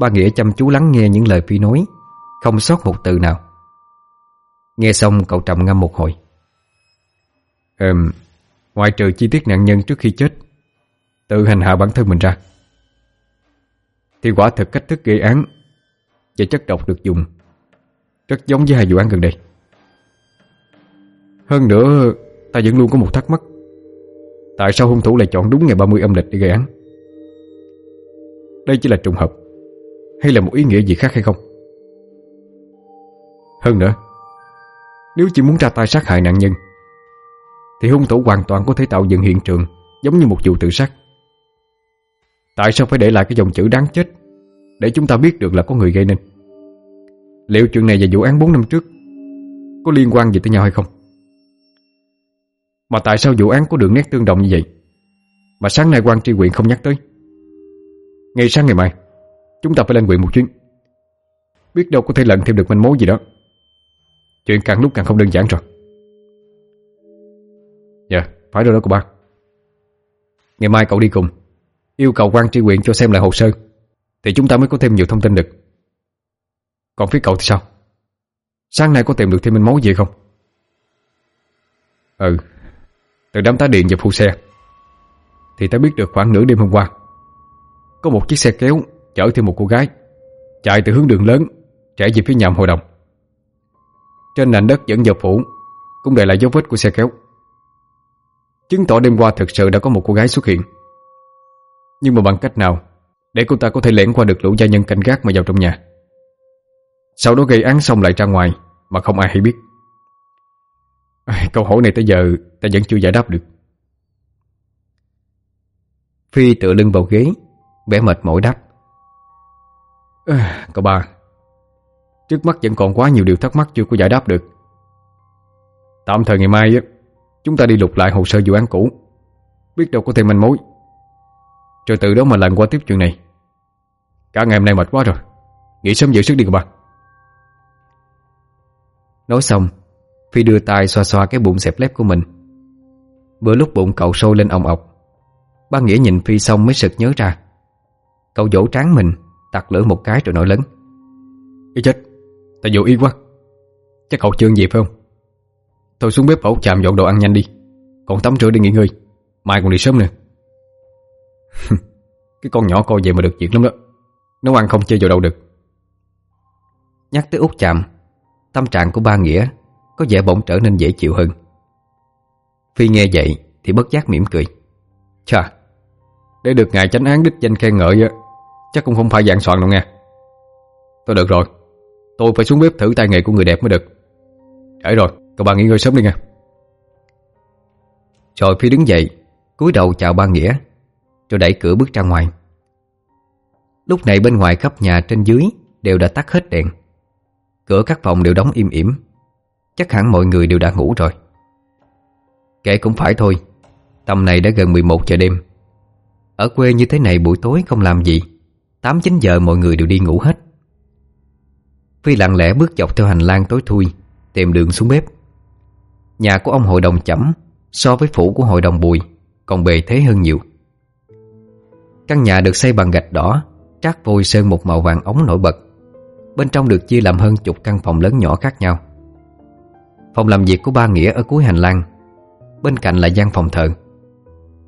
Ba Nghĩa chăm chú lắng nghe những lời Phi nói, Không sót một từ nào. Nghe xong, cậu trầm ngâm một hồi. Ừm, Ngoài trừ chi tiết nạn nhân trước khi chết, Tự hành hạ bản thân mình ra. Thì quả thực cách thức gây án Và chất độc được dùng Rất giống với hai vụ án gần đây. Hơn nữa, Ta vẫn luôn có một thắc mắc, Tại sao hung thủ lại chọn đúng ngày 30 âm lịch để gây án? Đây chỉ là trùng hợp Hay là một ý nghĩa gì khác hay không? Hơn nữa, Nếu chỉ muốn ra tay sát hại nạn nhân thì hung thủ hoàn toàn có thể tạo dựng hiện trường, Giống như một vụ tự sát. Tại sao phải để lại cái dòng chữ đáng chết? Để chúng ta biết được là có người gây nên. Liệu chuyện này và vụ án 4 năm trước Có liên quan gì tới nhau hay không? Mà tại sao vụ án có đường nét tương đồng như vậy? Mà sáng nay quan tri huyện không nhắc tới. Ngày sáng ngày mai, Chúng ta phải lên huyện một chuyến. Biết đâu có thể lần thêm được manh mối gì đó. Chuyện càng lúc càng không đơn giản rồi. Dạ, phải rồi đó cô ba Ngày mai cậu đi cùng. Yêu cầu quan tri huyện cho xem lại hồ sơ. Thì chúng ta mới có thêm nhiều thông tin được. Còn phía cậu thì sao? Sáng nay có tìm được thêm minh mối gì không? Ừ Từ đám tá điện và phụ xe. Thì ta biết được khoảng nửa đêm hôm qua Có một chiếc xe kéo Chở thêm một cô gái Chạy từ hướng đường lớn Trẻ về phía nhà hội đồng. Trên nền đất dẫn dập phủ Cũng để lại dấu vết của xe kéo. Chứng tỏ đêm qua thực sự đã có một cô gái xuất hiện. Nhưng mà bằng cách nào Để cô ta có thể lẻn qua được lũ gia nhân canh gác mà vào trong nhà? Sau đó gây án xong lại ra ngoài Mà không ai hay biết. À, Câu hỏi này tới giờ Ta vẫn chưa giải đáp được. Phi tựa lưng vào ghế vẻ mệt mỏi đáp. À, Cậu ba Trước mắt vẫn còn quá nhiều điều thắc mắc chưa có giải đáp được. Tạm thời ngày mai á Chúng ta đi lục lại hồ sơ vụ án cũ. Biết đâu có thêm manh mối. Rồi từ đó mà lần qua tiếp chuyện này. Cả ngày hôm nay mệt quá rồi. Nghỉ sớm giữ sức đi cậu ba. Nói xong, Phi đưa tay xoa xoa cái bụng xẹp lép của mình. Bữa lúc bụng cậu sôi lên ong ọc. Ba Nghĩa nhìn Phi xong mới sực nhớ ra. Cậu vỗ trán mình, Tặc lửa một cái rồi nổi lớn. Ý chết Tại dù ý quá. Chắc cậu chưa gì phải không? Thôi xuống bếp ổ chạm dọn đồ ăn nhanh đi. Còn tắm rửa đi nghỉ ngơi. Mai còn đi sớm nữa. Cái con nhỏ coi vậy mà được việc lắm đó. Nấu ăn không chơi vào đâu được. Nhắc tới út chạm Tâm trạng của ba Nghĩa Có vẻ bỗng trở nên dễ chịu hơn. Phi nghe vậy Thì bất giác mỉm cười. Chà Để được ngài chánh án đích danh khen ngợi Chắc cũng không phải dạng soạn đâu nghe. Tôi được rồi. Tôi phải xuống bếp thử tay nghề của người đẹp mới được. Trễ rồi, cậu ba nghỉ ngơi sớm đi nha. Rồi Phi đứng dậy, cúi đầu chào ba Nghĩa, Rồi đẩy cửa bước ra ngoài. Lúc này bên ngoài khắp nhà trên dưới Đều đã tắt hết đèn. Cửa các phòng đều đóng im ỉm. Chắc hẳn mọi người đều đã ngủ rồi. Kể cũng phải thôi, Tầm này đã gần 11 giờ đêm. Ở quê như thế này buổi tối không làm gì 8-9 giờ mọi người đều đi ngủ hết. Phi lặng lẽ bước dọc theo hành lang tối thui, Tìm đường xuống bếp. Nhà của ông hội đồng chẩm So với phủ của hội đồng bùi, Còn bề thế hơn nhiều. Căn nhà được xây bằng gạch đỏ Trát vôi sơn một màu vàng ống nổi bật. Bên trong được chia làm hơn chục căn phòng lớn nhỏ khác nhau. Phòng làm việc của ba Nghĩa ở cuối hành lang, Bên cạnh là gian phòng thờ.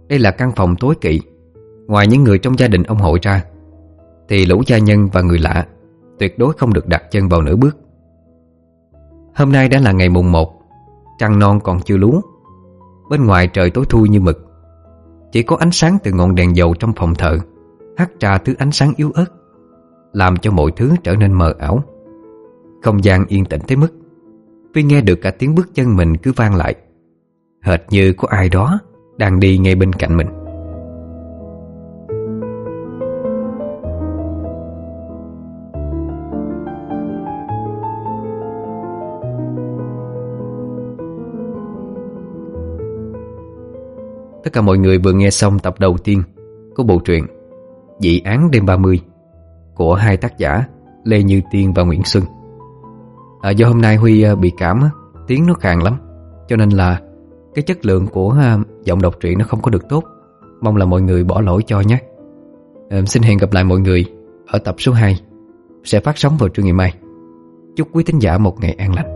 Đây là căn phòng tối kỵ. Ngoài những người trong gia đình ông hội ra, Thì lũ gia nhân và người lạ Tuyệt đối không được đặt chân vào nửa bước. Hôm nay đã là ngày mùng 1 Trăng non còn chưa lú Bên ngoài trời tối thui như mực. Chỉ có ánh sáng từ ngọn đèn dầu trong phòng thờ, Hắt ra thứ ánh sáng yếu ớt, Làm cho mọi thứ trở nên mờ ảo. Không gian yên tĩnh tới mức Phi nghe được cả tiếng bước chân mình cứ vang lại, Hệt như có ai đó Đang đi ngay bên cạnh mình. Tất cả mọi người vừa nghe xong tập đầu tiên Của bộ truyện Dị án đêm 30 Của hai tác giả Lê Như Tiên và Nguyễn Xuân. À, Do hôm nay Huy à, bị cảm Tiếng nó khàn lắm Cho nên là cái chất lượng của à, giọng đọc truyện nó không có được tốt. Mong là mọi người bỏ lỗi cho nhé. À, Xin hẹn gặp lại mọi người Ở tập số 2 Sẽ phát sóng vào trưa ngày mai. Chúc quý thính giả một ngày an lành.